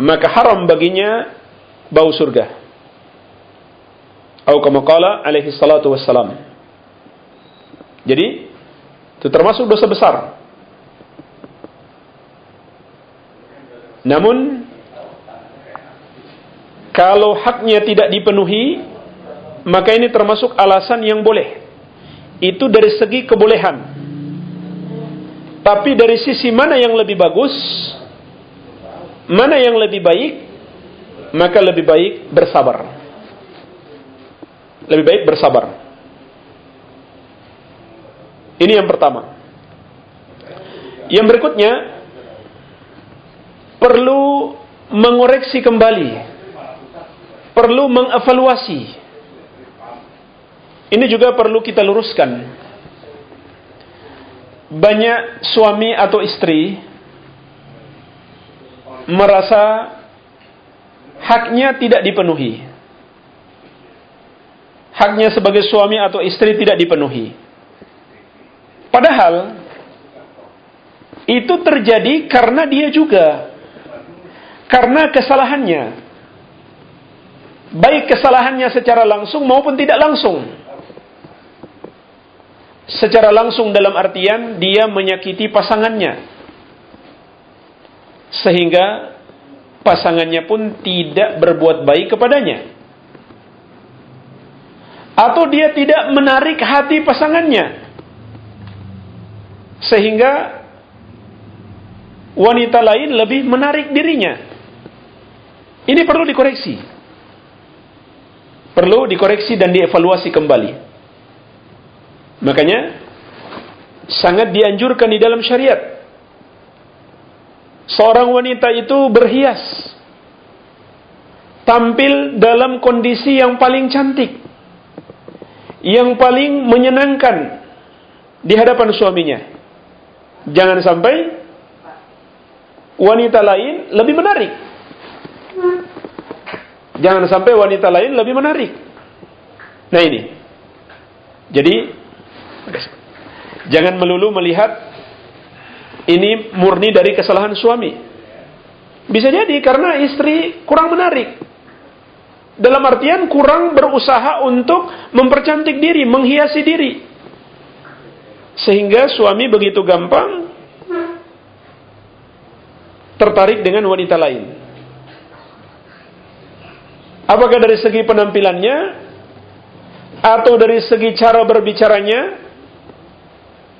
maka haram baginya bau surga. Atau kama qala alaihi salatu wassalam. Jadi itu termasuk dosa besar. Namun kalau haknya tidak dipenuhi maka ini termasuk alasan yang boleh. Itu dari segi kebolehan. Tapi dari sisi mana yang lebih bagus, mana yang lebih baik, maka lebih baik bersabar lebih baik bersabar. Ini yang pertama. Yang berikutnya perlu mengoreksi kembali, perlu mengevaluasi. Ini juga perlu kita luruskan. Banyak suami atau istri merasa haknya tidak dipenuhi haknya sebagai suami atau istri tidak dipenuhi. Padahal itu terjadi karena dia juga karena kesalahannya. Baik kesalahannya secara langsung maupun tidak langsung. Secara langsung dalam artian dia menyakiti pasangannya. Sehingga pasangannya pun tidak berbuat baik kepadanya. Atau dia tidak menarik hati pasangannya. Sehingga wanita lain lebih menarik dirinya. Ini perlu dikoreksi. Perlu dikoreksi dan dievaluasi kembali. Makanya sangat dianjurkan di dalam syariat seorang wanita itu berhias tampil dalam kondisi yang paling cantik yang paling menyenangkan di hadapan suaminya. Jangan sampai wanita lain lebih menarik. Jangan sampai wanita lain lebih menarik. Nah ini. Jadi jangan melulu melihat ini murni dari kesalahan suami. Bisa jadi karena istri kurang menarik. Dalam artian kurang berusaha untuk mempercantik diri, menghiasi diri. Sehingga suami begitu gampang tertarik dengan wanita lain. Apakah dari segi penampilannya atau dari segi cara berbicaranya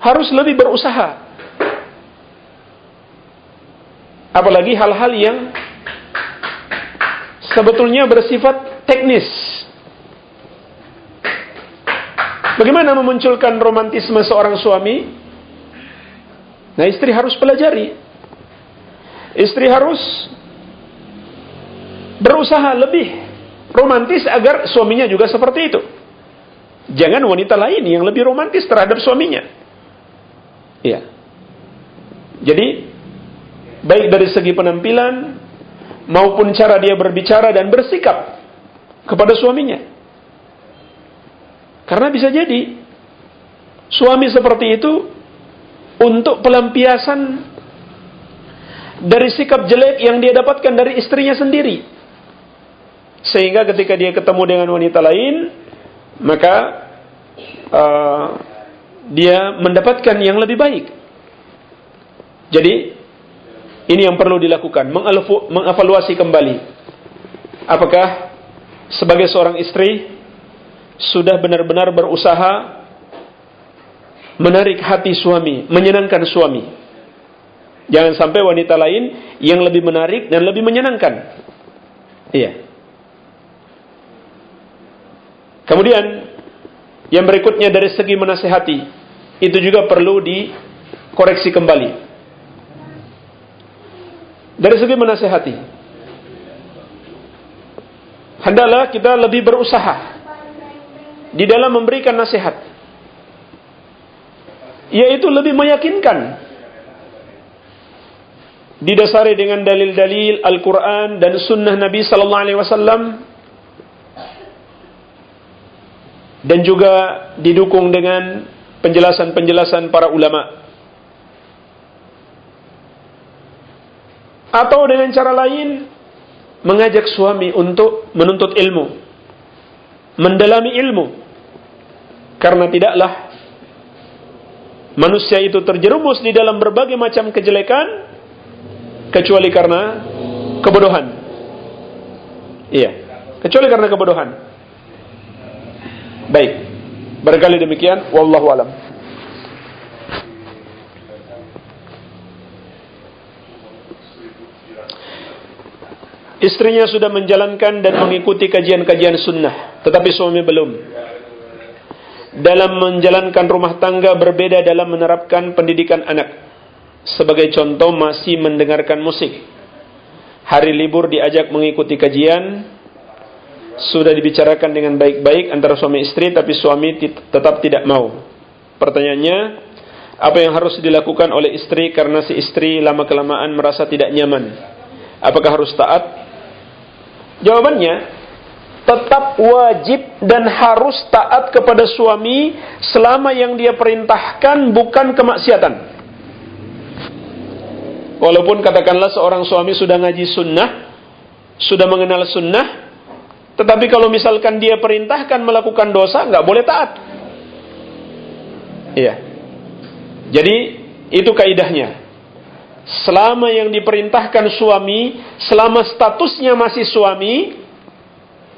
harus lebih berusaha. Apalagi hal-hal yang sebetulnya bersifat teknis. Bagaimana memunculkan romantisme seorang suami? Nah, istri harus pelajari. Istri harus berusaha lebih romantis agar suaminya juga seperti itu. Jangan wanita lain yang lebih romantis terhadap suaminya. Iya. Jadi, baik dari segi penampilan, maupun cara dia berbicara dan bersikap kepada suaminya. Karena bisa jadi suami seperti itu untuk pelampiasan dari sikap jelek yang dia dapatkan dari istrinya sendiri. Sehingga ketika dia ketemu dengan wanita lain, maka uh, dia mendapatkan yang lebih baik. Jadi ini yang perlu dilakukan, mengevaluasi kembali. Apakah sebagai seorang istri sudah benar-benar berusaha menarik hati suami, menyenangkan suami. Jangan sampai wanita lain yang lebih menarik dan lebih menyenangkan. Iya. Kemudian yang berikutnya dari segi menasehati itu juga perlu dikoreksi kembali. Dari segi menasehati. hendaklah kita lebih berusaha di dalam memberikan nasihat. Yaitu lebih meyakinkan. Didasari dengan dalil-dalil Al-Quran dan Sunnah Nabi Sallallahu Alaihi Wasallam dan juga didukung dengan penjelasan-penjelasan para ulama. Atau dengan cara lain mengajak suami untuk menuntut ilmu, mendalami ilmu, karena tidaklah manusia itu terjerumus di dalam berbagai macam kejelekan kecuali karena kebodohan. Iya, kecuali karena kebodohan. Baik, barangkali demikian. Wallahu alam. Istrinya sudah menjalankan dan mengikuti kajian-kajian sunnah, tetapi suami belum. Dalam menjalankan rumah tangga berbeda dalam menerapkan pendidikan anak. Sebagai contoh masih mendengarkan musik. Hari libur diajak mengikuti kajian, sudah dibicarakan dengan baik-baik antara suami istri, tapi suami tetap tidak mau. Pertanyaannya, apa yang harus dilakukan oleh istri karena si istri lama kelamaan merasa tidak nyaman? Apakah harus taat Jawabannya, tetap wajib dan harus taat kepada suami selama yang dia perintahkan bukan kemaksiatan. Walaupun katakanlah seorang suami sudah ngaji sunnah, sudah mengenal sunnah, tetapi kalau misalkan dia perintahkan melakukan dosa, nggak boleh taat. Iya. Jadi itu kaidahnya. Selama yang diperintahkan suami, selama statusnya masih suami,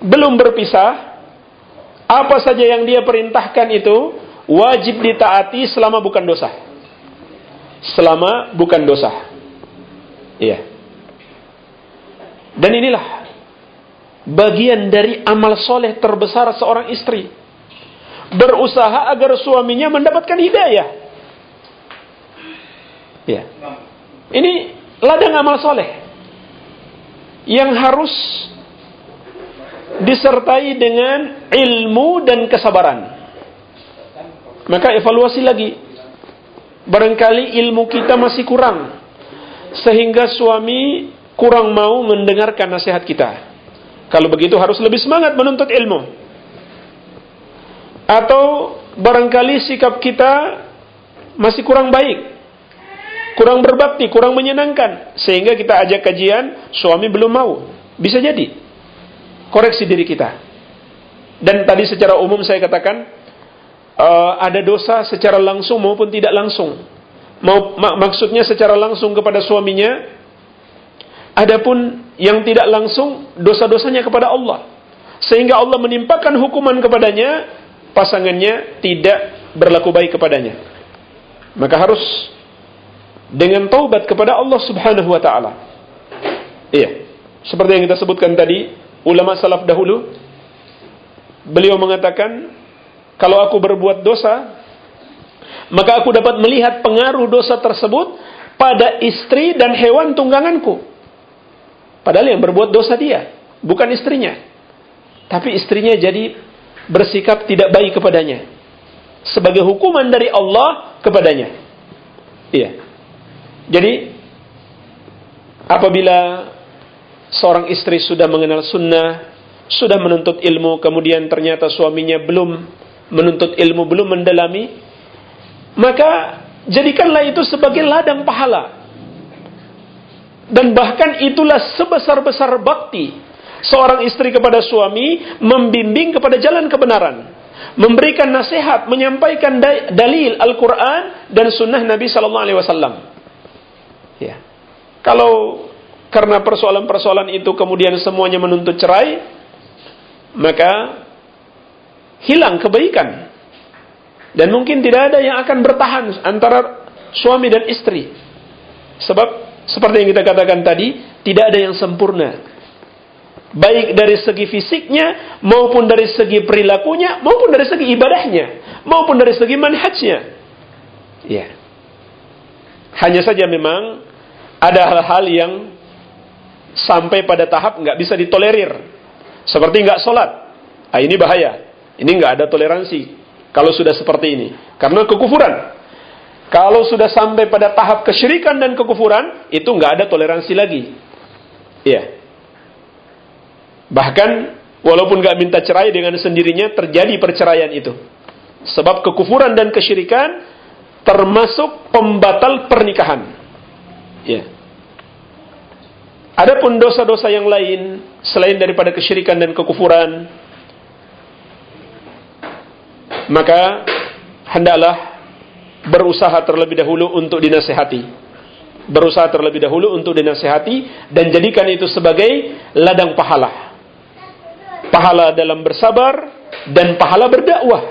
belum berpisah, apa saja yang dia perintahkan itu wajib ditaati selama bukan dosa. Selama bukan dosa. Iya. Dan inilah bagian dari amal soleh terbesar seorang istri. Berusaha agar suaminya mendapatkan hidayah. Ya. Ini ladang amal soleh yang harus disertai dengan ilmu dan kesabaran. Maka evaluasi lagi. Barangkali ilmu kita masih kurang. Sehingga suami kurang mau mendengarkan nasihat kita. Kalau begitu harus lebih semangat menuntut ilmu. Atau barangkali sikap kita masih kurang baik kurang berbakti, kurang menyenangkan, sehingga kita ajak kajian, suami belum mau. Bisa jadi. Koreksi diri kita. Dan tadi secara umum saya katakan, uh, ada dosa secara langsung maupun tidak langsung. Mau, mak maksudnya secara langsung kepada suaminya, adapun yang tidak langsung dosa-dosanya kepada Allah. Sehingga Allah menimpakan hukuman kepadanya, pasangannya tidak berlaku baik kepadanya. Maka harus dengan taubat kepada Allah Subhanahu wa taala. Iya. Seperti yang kita sebutkan tadi, ulama salaf dahulu beliau mengatakan, kalau aku berbuat dosa, maka aku dapat melihat pengaruh dosa tersebut pada istri dan hewan tungganganku. Padahal yang berbuat dosa dia, bukan istrinya. Tapi istrinya jadi bersikap tidak baik kepadanya. Sebagai hukuman dari Allah kepadanya. Iya. Jadi apabila seorang istri sudah mengenal sunnah, sudah menuntut ilmu, kemudian ternyata suaminya belum menuntut ilmu, belum mendalami, maka jadikanlah itu sebagai ladang pahala. Dan bahkan itulah sebesar-besar bakti seorang istri kepada suami membimbing kepada jalan kebenaran, memberikan nasihat, menyampaikan dalil Al-Quran dan Sunnah Nabi Sallallahu Alaihi Wasallam. Ya. Kalau karena persoalan-persoalan itu kemudian semuanya menuntut cerai, maka hilang kebaikan. Dan mungkin tidak ada yang akan bertahan antara suami dan istri. Sebab seperti yang kita katakan tadi, tidak ada yang sempurna. Baik dari segi fisiknya, maupun dari segi perilakunya, maupun dari segi ibadahnya, maupun dari segi manhajnya. Ya. Hanya saja memang ada hal-hal yang sampai pada tahap nggak bisa ditolerir. Seperti nggak sholat. Ah, ini bahaya. Ini nggak ada toleransi. Kalau sudah seperti ini. Karena kekufuran. Kalau sudah sampai pada tahap kesyirikan dan kekufuran, itu nggak ada toleransi lagi. Iya. Bahkan, walaupun nggak minta cerai dengan sendirinya, terjadi perceraian itu. Sebab kekufuran dan kesyirikan termasuk pembatal pernikahan. Ya. Adapun dosa-dosa yang lain selain daripada kesyirikan dan kekufuran, maka hendaklah berusaha terlebih dahulu untuk dinasehati. Berusaha terlebih dahulu untuk dinasehati dan jadikan itu sebagai ladang pahala. Pahala dalam bersabar dan pahala berdakwah.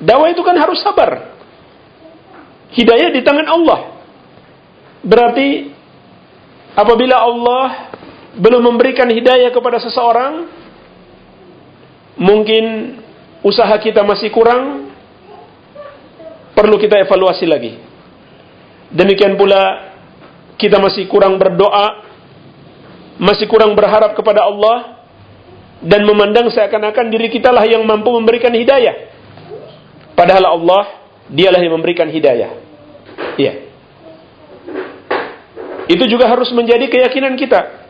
Dakwah itu kan harus sabar. Hidayah di tangan Allah. Berarti apabila Allah belum memberikan hidayah kepada seseorang, mungkin usaha kita masih kurang, perlu kita evaluasi lagi. Demikian pula kita masih kurang berdoa, masih kurang berharap kepada Allah, dan memandang seakan-akan diri kita lah yang mampu memberikan hidayah. Padahal Allah, dialah yang memberikan hidayah. Iya. Itu juga harus menjadi keyakinan kita.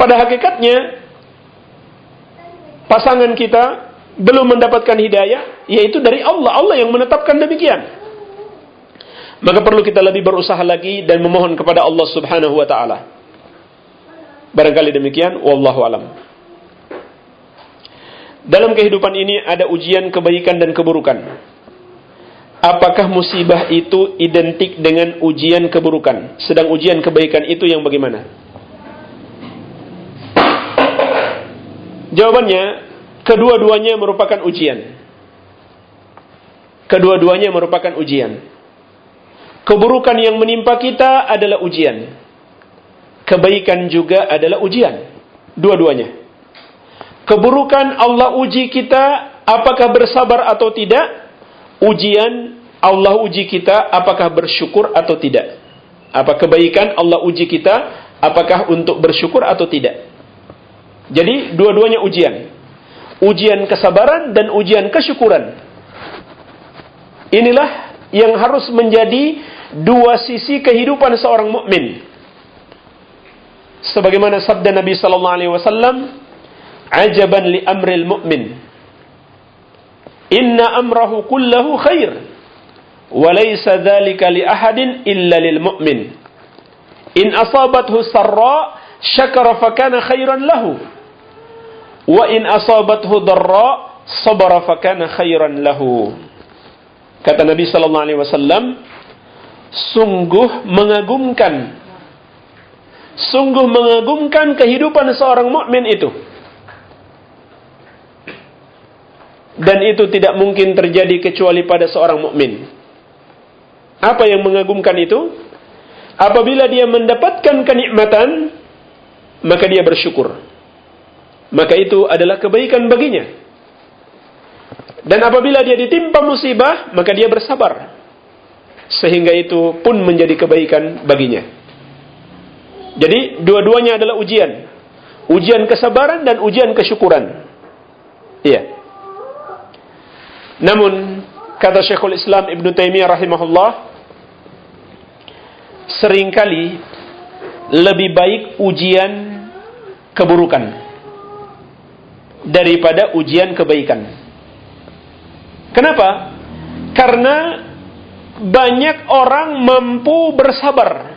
Pada hakikatnya, pasangan kita belum mendapatkan hidayah, yaitu dari Allah. Allah yang menetapkan demikian. Maka perlu kita lebih berusaha lagi dan memohon kepada Allah Subhanahu wa taala. Barangkali demikian, wallahu alam. Dalam kehidupan ini ada ujian kebaikan dan keburukan. Apakah musibah itu identik dengan ujian keburukan? Sedang ujian kebaikan itu yang bagaimana? Jawabannya, kedua-duanya merupakan ujian. Kedua-duanya merupakan ujian. Keburukan yang menimpa kita adalah ujian. Kebaikan juga adalah ujian. Dua-duanya. Keburukan Allah uji kita, apakah bersabar atau tidak? Ujian Allah uji kita apakah bersyukur atau tidak. Apa kebaikan Allah uji kita apakah untuk bersyukur atau tidak. Jadi dua-duanya ujian. Ujian kesabaran dan ujian kesyukuran. Inilah yang harus menjadi dua sisi kehidupan seorang mukmin. Sebagaimana sabda Nabi sallallahu alaihi wasallam, "Ajaban li amril mu'min." Inna amrahu kullahu khair. Walaysa dhalika li ahadin illa lil mu'min. In asabathu sarra syakara fakana khairan lahu. Wa in asabathu sabara fakana khairan lahu. Kata Nabi sallallahu alaihi wasallam, sungguh mengagumkan sungguh mengagumkan kehidupan seorang mukmin itu dan itu tidak mungkin terjadi kecuali pada seorang mukmin. Apa yang mengagumkan itu? Apabila dia mendapatkan kenikmatan, maka dia bersyukur. Maka itu adalah kebaikan baginya. Dan apabila dia ditimpa musibah, maka dia bersabar. Sehingga itu pun menjadi kebaikan baginya. Jadi dua-duanya adalah ujian. Ujian kesabaran dan ujian kesyukuran. Iya. Namun kata Syekhul Islam Ibn Taimiyah rahimahullah sering kali lebih baik ujian keburukan daripada ujian kebaikan. Kenapa? Karena banyak orang mampu bersabar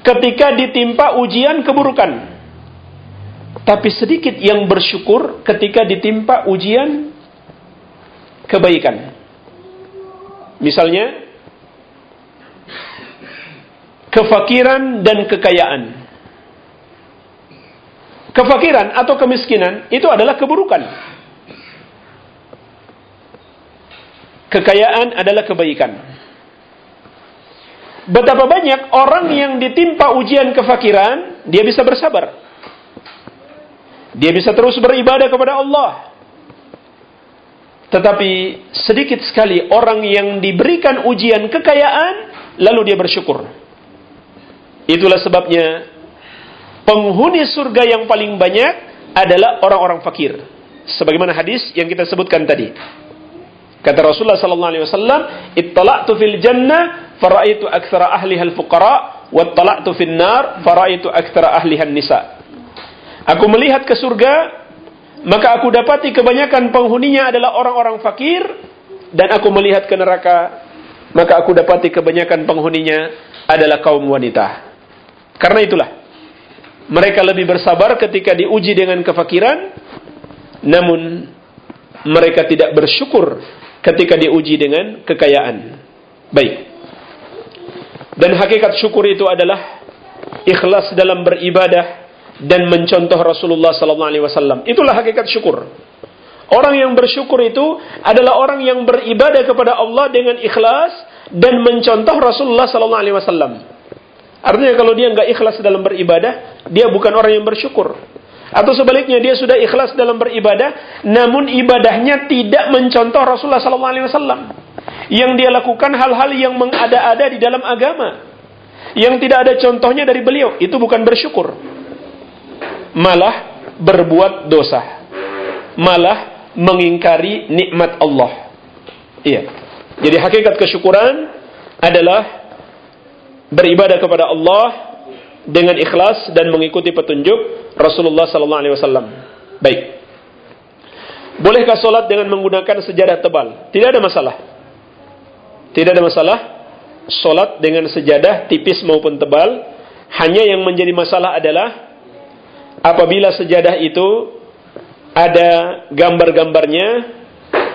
ketika ditimpa ujian keburukan. Tapi sedikit yang bersyukur ketika ditimpa ujian kebaikan. Misalnya, kefakiran dan kekayaan. Kefakiran atau kemiskinan itu adalah keburukan. Kekayaan adalah kebaikan. Betapa banyak orang yang ditimpa ujian kefakiran, dia bisa bersabar. Dia bisa terus beribadah kepada Allah. Tetapi sedikit sekali orang yang diberikan ujian kekayaan lalu dia bersyukur. Itulah sebabnya penghuni surga yang paling banyak adalah orang-orang fakir. Sebagaimana hadis yang kita sebutkan tadi. Kata Rasulullah sallallahu alaihi wasallam, "Ittala'tu fil jannah faraitu aktsara ahliha al-fuqara wa ittala'tu fil nar faraitu aktsara ahliha nisa Aku melihat ke surga, maka aku dapati kebanyakan penghuninya adalah orang-orang fakir dan aku melihat ke neraka, maka aku dapati kebanyakan penghuninya adalah kaum wanita. Karena itulah mereka lebih bersabar ketika diuji dengan kefakiran, namun mereka tidak bersyukur ketika diuji dengan kekayaan. Baik. Dan hakikat syukur itu adalah ikhlas dalam beribadah dan mencontoh Rasulullah sallallahu alaihi wasallam. Itulah hakikat syukur. Orang yang bersyukur itu adalah orang yang beribadah kepada Allah dengan ikhlas dan mencontoh Rasulullah sallallahu alaihi wasallam. Artinya kalau dia nggak ikhlas dalam beribadah, dia bukan orang yang bersyukur. Atau sebaliknya dia sudah ikhlas dalam beribadah, namun ibadahnya tidak mencontoh Rasulullah SAW. Yang dia lakukan hal-hal yang mengada-ada di dalam agama, yang tidak ada contohnya dari beliau, itu bukan bersyukur. Malah berbuat dosa. Malah mengingkari nikmat Allah. Iya. Jadi hakikat kesyukuran adalah beribadah kepada Allah dengan ikhlas dan mengikuti petunjuk Rasulullah sallallahu alaihi wasallam. Baik. Bolehkah solat dengan menggunakan sejadah tebal? Tidak ada masalah. Tidak ada masalah. Solat dengan sejadah tipis maupun tebal. Hanya yang menjadi masalah adalah apabila sejadah itu ada gambar-gambarnya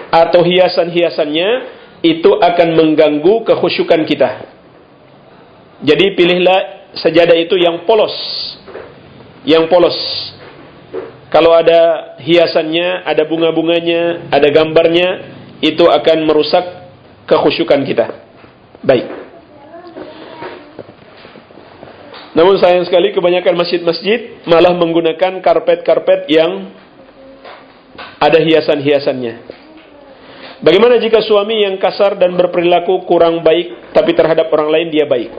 atau hiasan-hiasannya itu akan mengganggu kekhusyukan kita. Jadi pilihlah sejadah itu yang polos. Yang polos. Kalau ada hiasannya, ada bunga-bunganya, ada gambarnya, itu akan merusak kekhusyukan kita. Baik. Namun sayang sekali kebanyakan masjid-masjid malah menggunakan karpet-karpet yang ada hiasan-hiasannya. Bagaimana jika suami yang kasar dan berperilaku kurang baik tapi terhadap orang lain dia baik?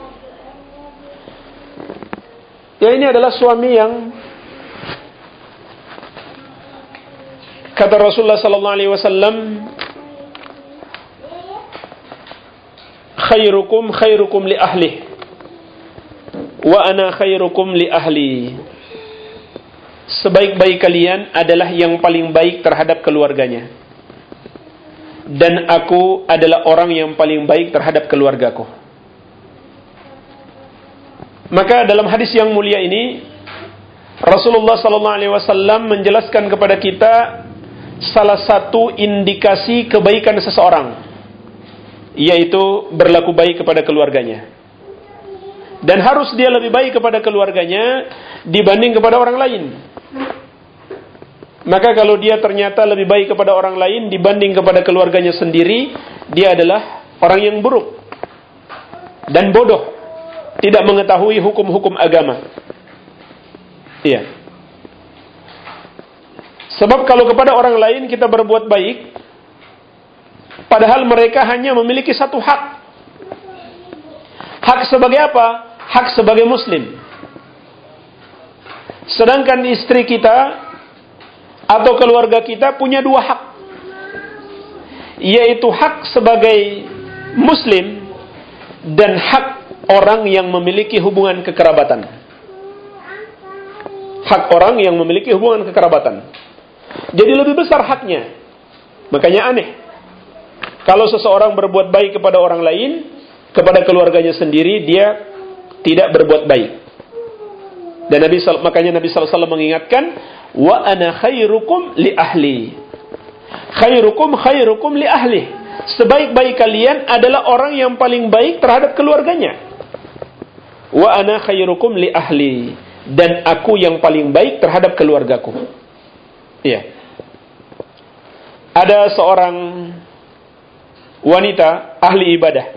Ya ini adalah suami yang kata Rasulullah sallallahu alaihi wasallam khairukum khairukum li ahli wa ana khairukum li ahli. Sebaik-baik kalian adalah yang paling baik terhadap keluarganya. Dan aku adalah orang yang paling baik terhadap keluargaku. Maka dalam hadis yang mulia ini Rasulullah sallallahu alaihi wasallam menjelaskan kepada kita salah satu indikasi kebaikan seseorang yaitu berlaku baik kepada keluarganya. Dan harus dia lebih baik kepada keluarganya dibanding kepada orang lain. Maka kalau dia ternyata lebih baik kepada orang lain dibanding kepada keluarganya sendiri, dia adalah orang yang buruk dan bodoh tidak mengetahui hukum-hukum agama. Iya. Sebab kalau kepada orang lain kita berbuat baik, padahal mereka hanya memiliki satu hak. Hak sebagai apa? Hak sebagai muslim. Sedangkan istri kita atau keluarga kita punya dua hak. Yaitu hak sebagai muslim dan hak orang yang memiliki hubungan kekerabatan. Hak orang yang memiliki hubungan kekerabatan. Jadi lebih besar haknya. Makanya aneh. Kalau seseorang berbuat baik kepada orang lain, kepada keluarganya sendiri, dia tidak berbuat baik. Dan Nabi makanya Nabi SAW mengingatkan, wa ana khairukum li ahli. Khairukum khairukum li ahli. Sebaik-baik kalian adalah orang yang paling baik terhadap keluarganya wa ana khairukum li ahli dan aku yang paling baik terhadap keluargaku. Iya. Ada seorang wanita ahli ibadah.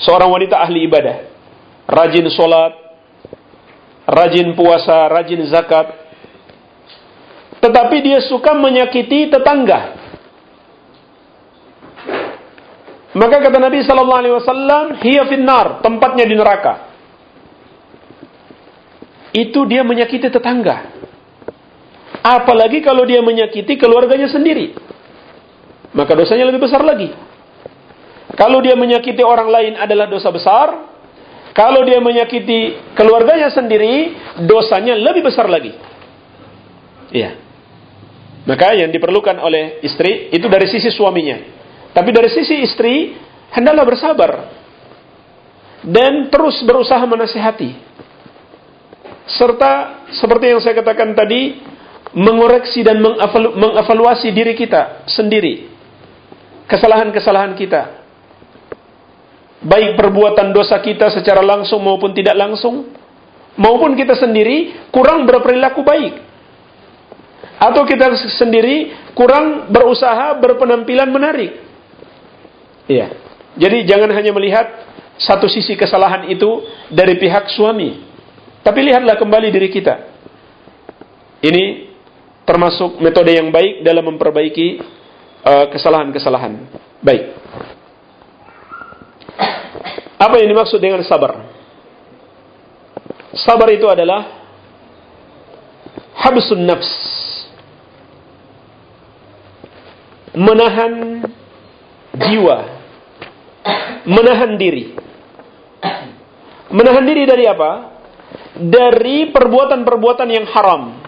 Seorang wanita ahli ibadah. Rajin solat, rajin puasa, rajin zakat. Tetapi dia suka menyakiti tetangga. Maka kata Nabi sallallahu alaihi wasallam, "Hiya finnar", tempatnya di neraka. itu dia menyakiti tetangga. Apalagi kalau dia menyakiti keluarganya sendiri. Maka dosanya lebih besar lagi. Kalau dia menyakiti orang lain adalah dosa besar. Kalau dia menyakiti keluarganya sendiri, dosanya lebih besar lagi. Iya. Maka yang diperlukan oleh istri itu dari sisi suaminya. Tapi dari sisi istri, hendaklah bersabar. Dan terus berusaha menasihati. Serta seperti yang saya katakan tadi, mengoreksi dan mengevaluasi diri kita sendiri. Kesalahan-kesalahan kita. Baik perbuatan dosa kita secara langsung maupun tidak langsung. Maupun kita sendiri kurang berperilaku baik. Atau kita sendiri kurang berusaha berpenampilan menarik. Iya. Jadi jangan hanya melihat satu sisi kesalahan itu dari pihak suami. Tapi lihatlah kembali diri kita. Ini termasuk metode yang baik dalam memperbaiki uh, kesalahan-kesalahan. Uh, baik. Apa yang dimaksud dengan sabar? Sabar itu adalah habsun nafs. Menahan jiwa. Menahan diri. Menahan diri dari apa? Dari perbuatan-perbuatan yang haram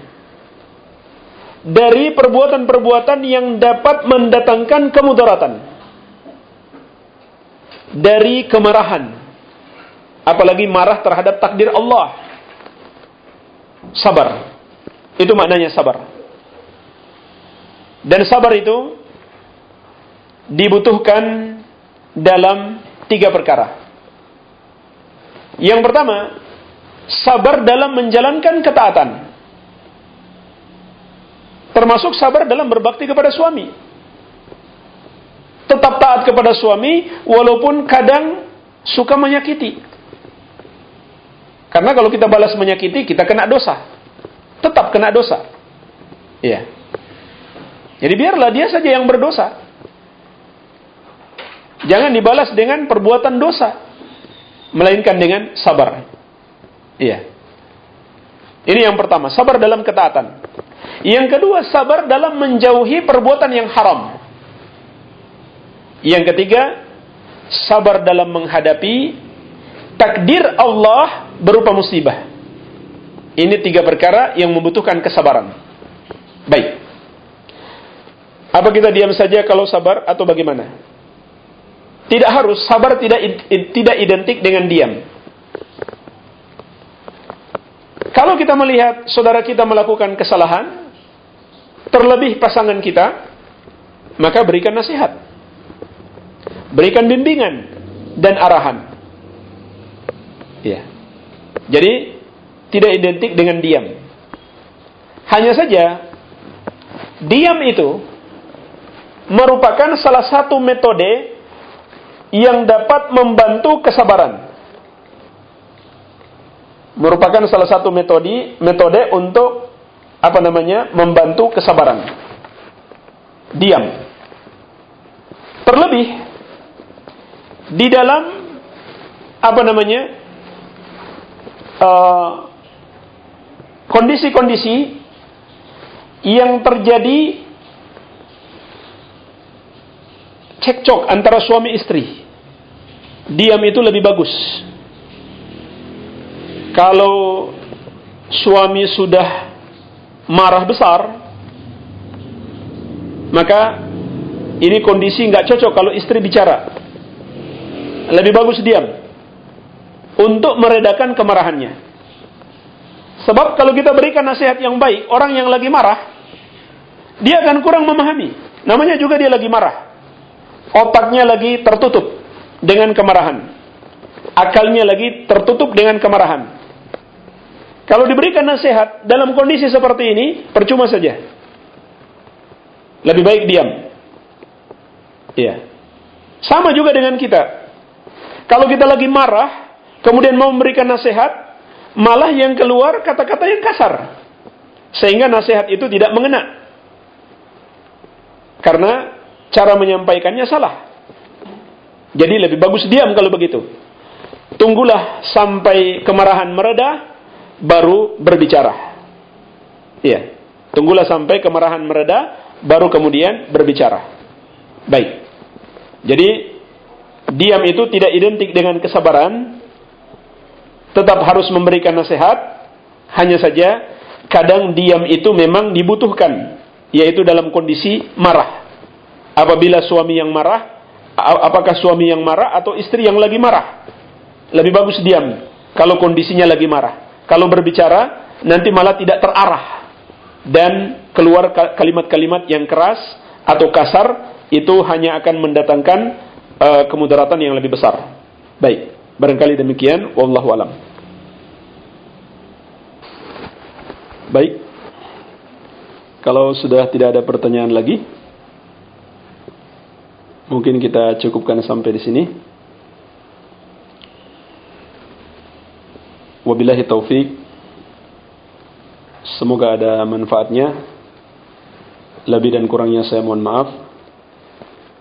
dari perbuatan-perbuatan yang dapat mendatangkan kemudaratan. Dari kemarahan. Apalagi marah terhadap takdir Allah. Sabar. Itu maknanya sabar. Dan sabar itu dibutuhkan dalam tiga perkara. Yang pertama, sabar dalam menjalankan ketaatan. Termasuk sabar dalam berbakti kepada suami. Tetap taat kepada suami walaupun kadang suka menyakiti. Karena kalau kita balas menyakiti, kita kena dosa. Tetap kena dosa. Iya. Jadi biarlah dia saja yang berdosa. Jangan dibalas dengan perbuatan dosa. Melainkan dengan sabar. Iya. Ini yang pertama, sabar dalam ketaatan. Yang kedua, sabar dalam menjauhi perbuatan yang haram. Yang ketiga, sabar dalam menghadapi takdir Allah berupa musibah. Ini tiga perkara yang membutuhkan kesabaran. Baik. Apa kita diam saja kalau sabar atau bagaimana? Tidak harus, sabar tidak tidak identik dengan diam. Kalau kita melihat saudara kita melakukan kesalahan, terlebih pasangan kita, maka berikan nasihat. Berikan bimbingan dan arahan. Ya. Jadi tidak identik dengan diam. Hanya saja diam itu merupakan salah satu metode yang dapat membantu kesabaran. Merupakan salah satu metode metode untuk apa namanya membantu kesabaran. Diam. Terlebih di dalam apa namanya uh, kondisi-kondisi uh, yang terjadi cekcok antara suami istri. Diam itu lebih bagus. Kalau suami sudah marah besar, maka ini kondisi nggak cocok kalau istri bicara. Lebih bagus diam untuk meredakan kemarahannya. Sebab kalau kita berikan nasihat yang baik, orang yang lagi marah, dia akan kurang memahami. Namanya juga dia lagi marah. Otaknya lagi tertutup dengan kemarahan. Akalnya lagi tertutup dengan kemarahan. Kalau diberikan nasihat dalam kondisi seperti ini, percuma saja. Lebih baik diam. Iya. Sama juga dengan kita. Kalau kita lagi marah, kemudian mau memberikan nasihat, malah yang keluar kata-kata yang kasar. Sehingga nasihat itu tidak mengena. Karena cara menyampaikannya salah. Jadi lebih bagus diam kalau begitu. Tunggulah sampai kemarahan mereda, baru berbicara. Iya. Tunggulah sampai kemarahan mereda, baru kemudian berbicara. Baik. Jadi, diam itu tidak identik dengan kesabaran, tetap harus memberikan nasihat, hanya saja kadang diam itu memang dibutuhkan, yaitu dalam kondisi marah. Apabila suami yang marah, apakah suami yang marah atau istri yang lagi marah? Lebih bagus diam kalau kondisinya lagi marah. Kalau berbicara, nanti malah tidak terarah dan keluar kalimat-kalimat yang keras atau kasar itu hanya akan mendatangkan uh, kemudaratan yang lebih besar. Baik, barangkali demikian wallahu alam. Baik. Kalau sudah tidak ada pertanyaan lagi, mungkin kita cukupkan sampai di sini. Wabillahi taufik. Semoga ada manfaatnya. Lebih dan kurangnya saya mohon maaf.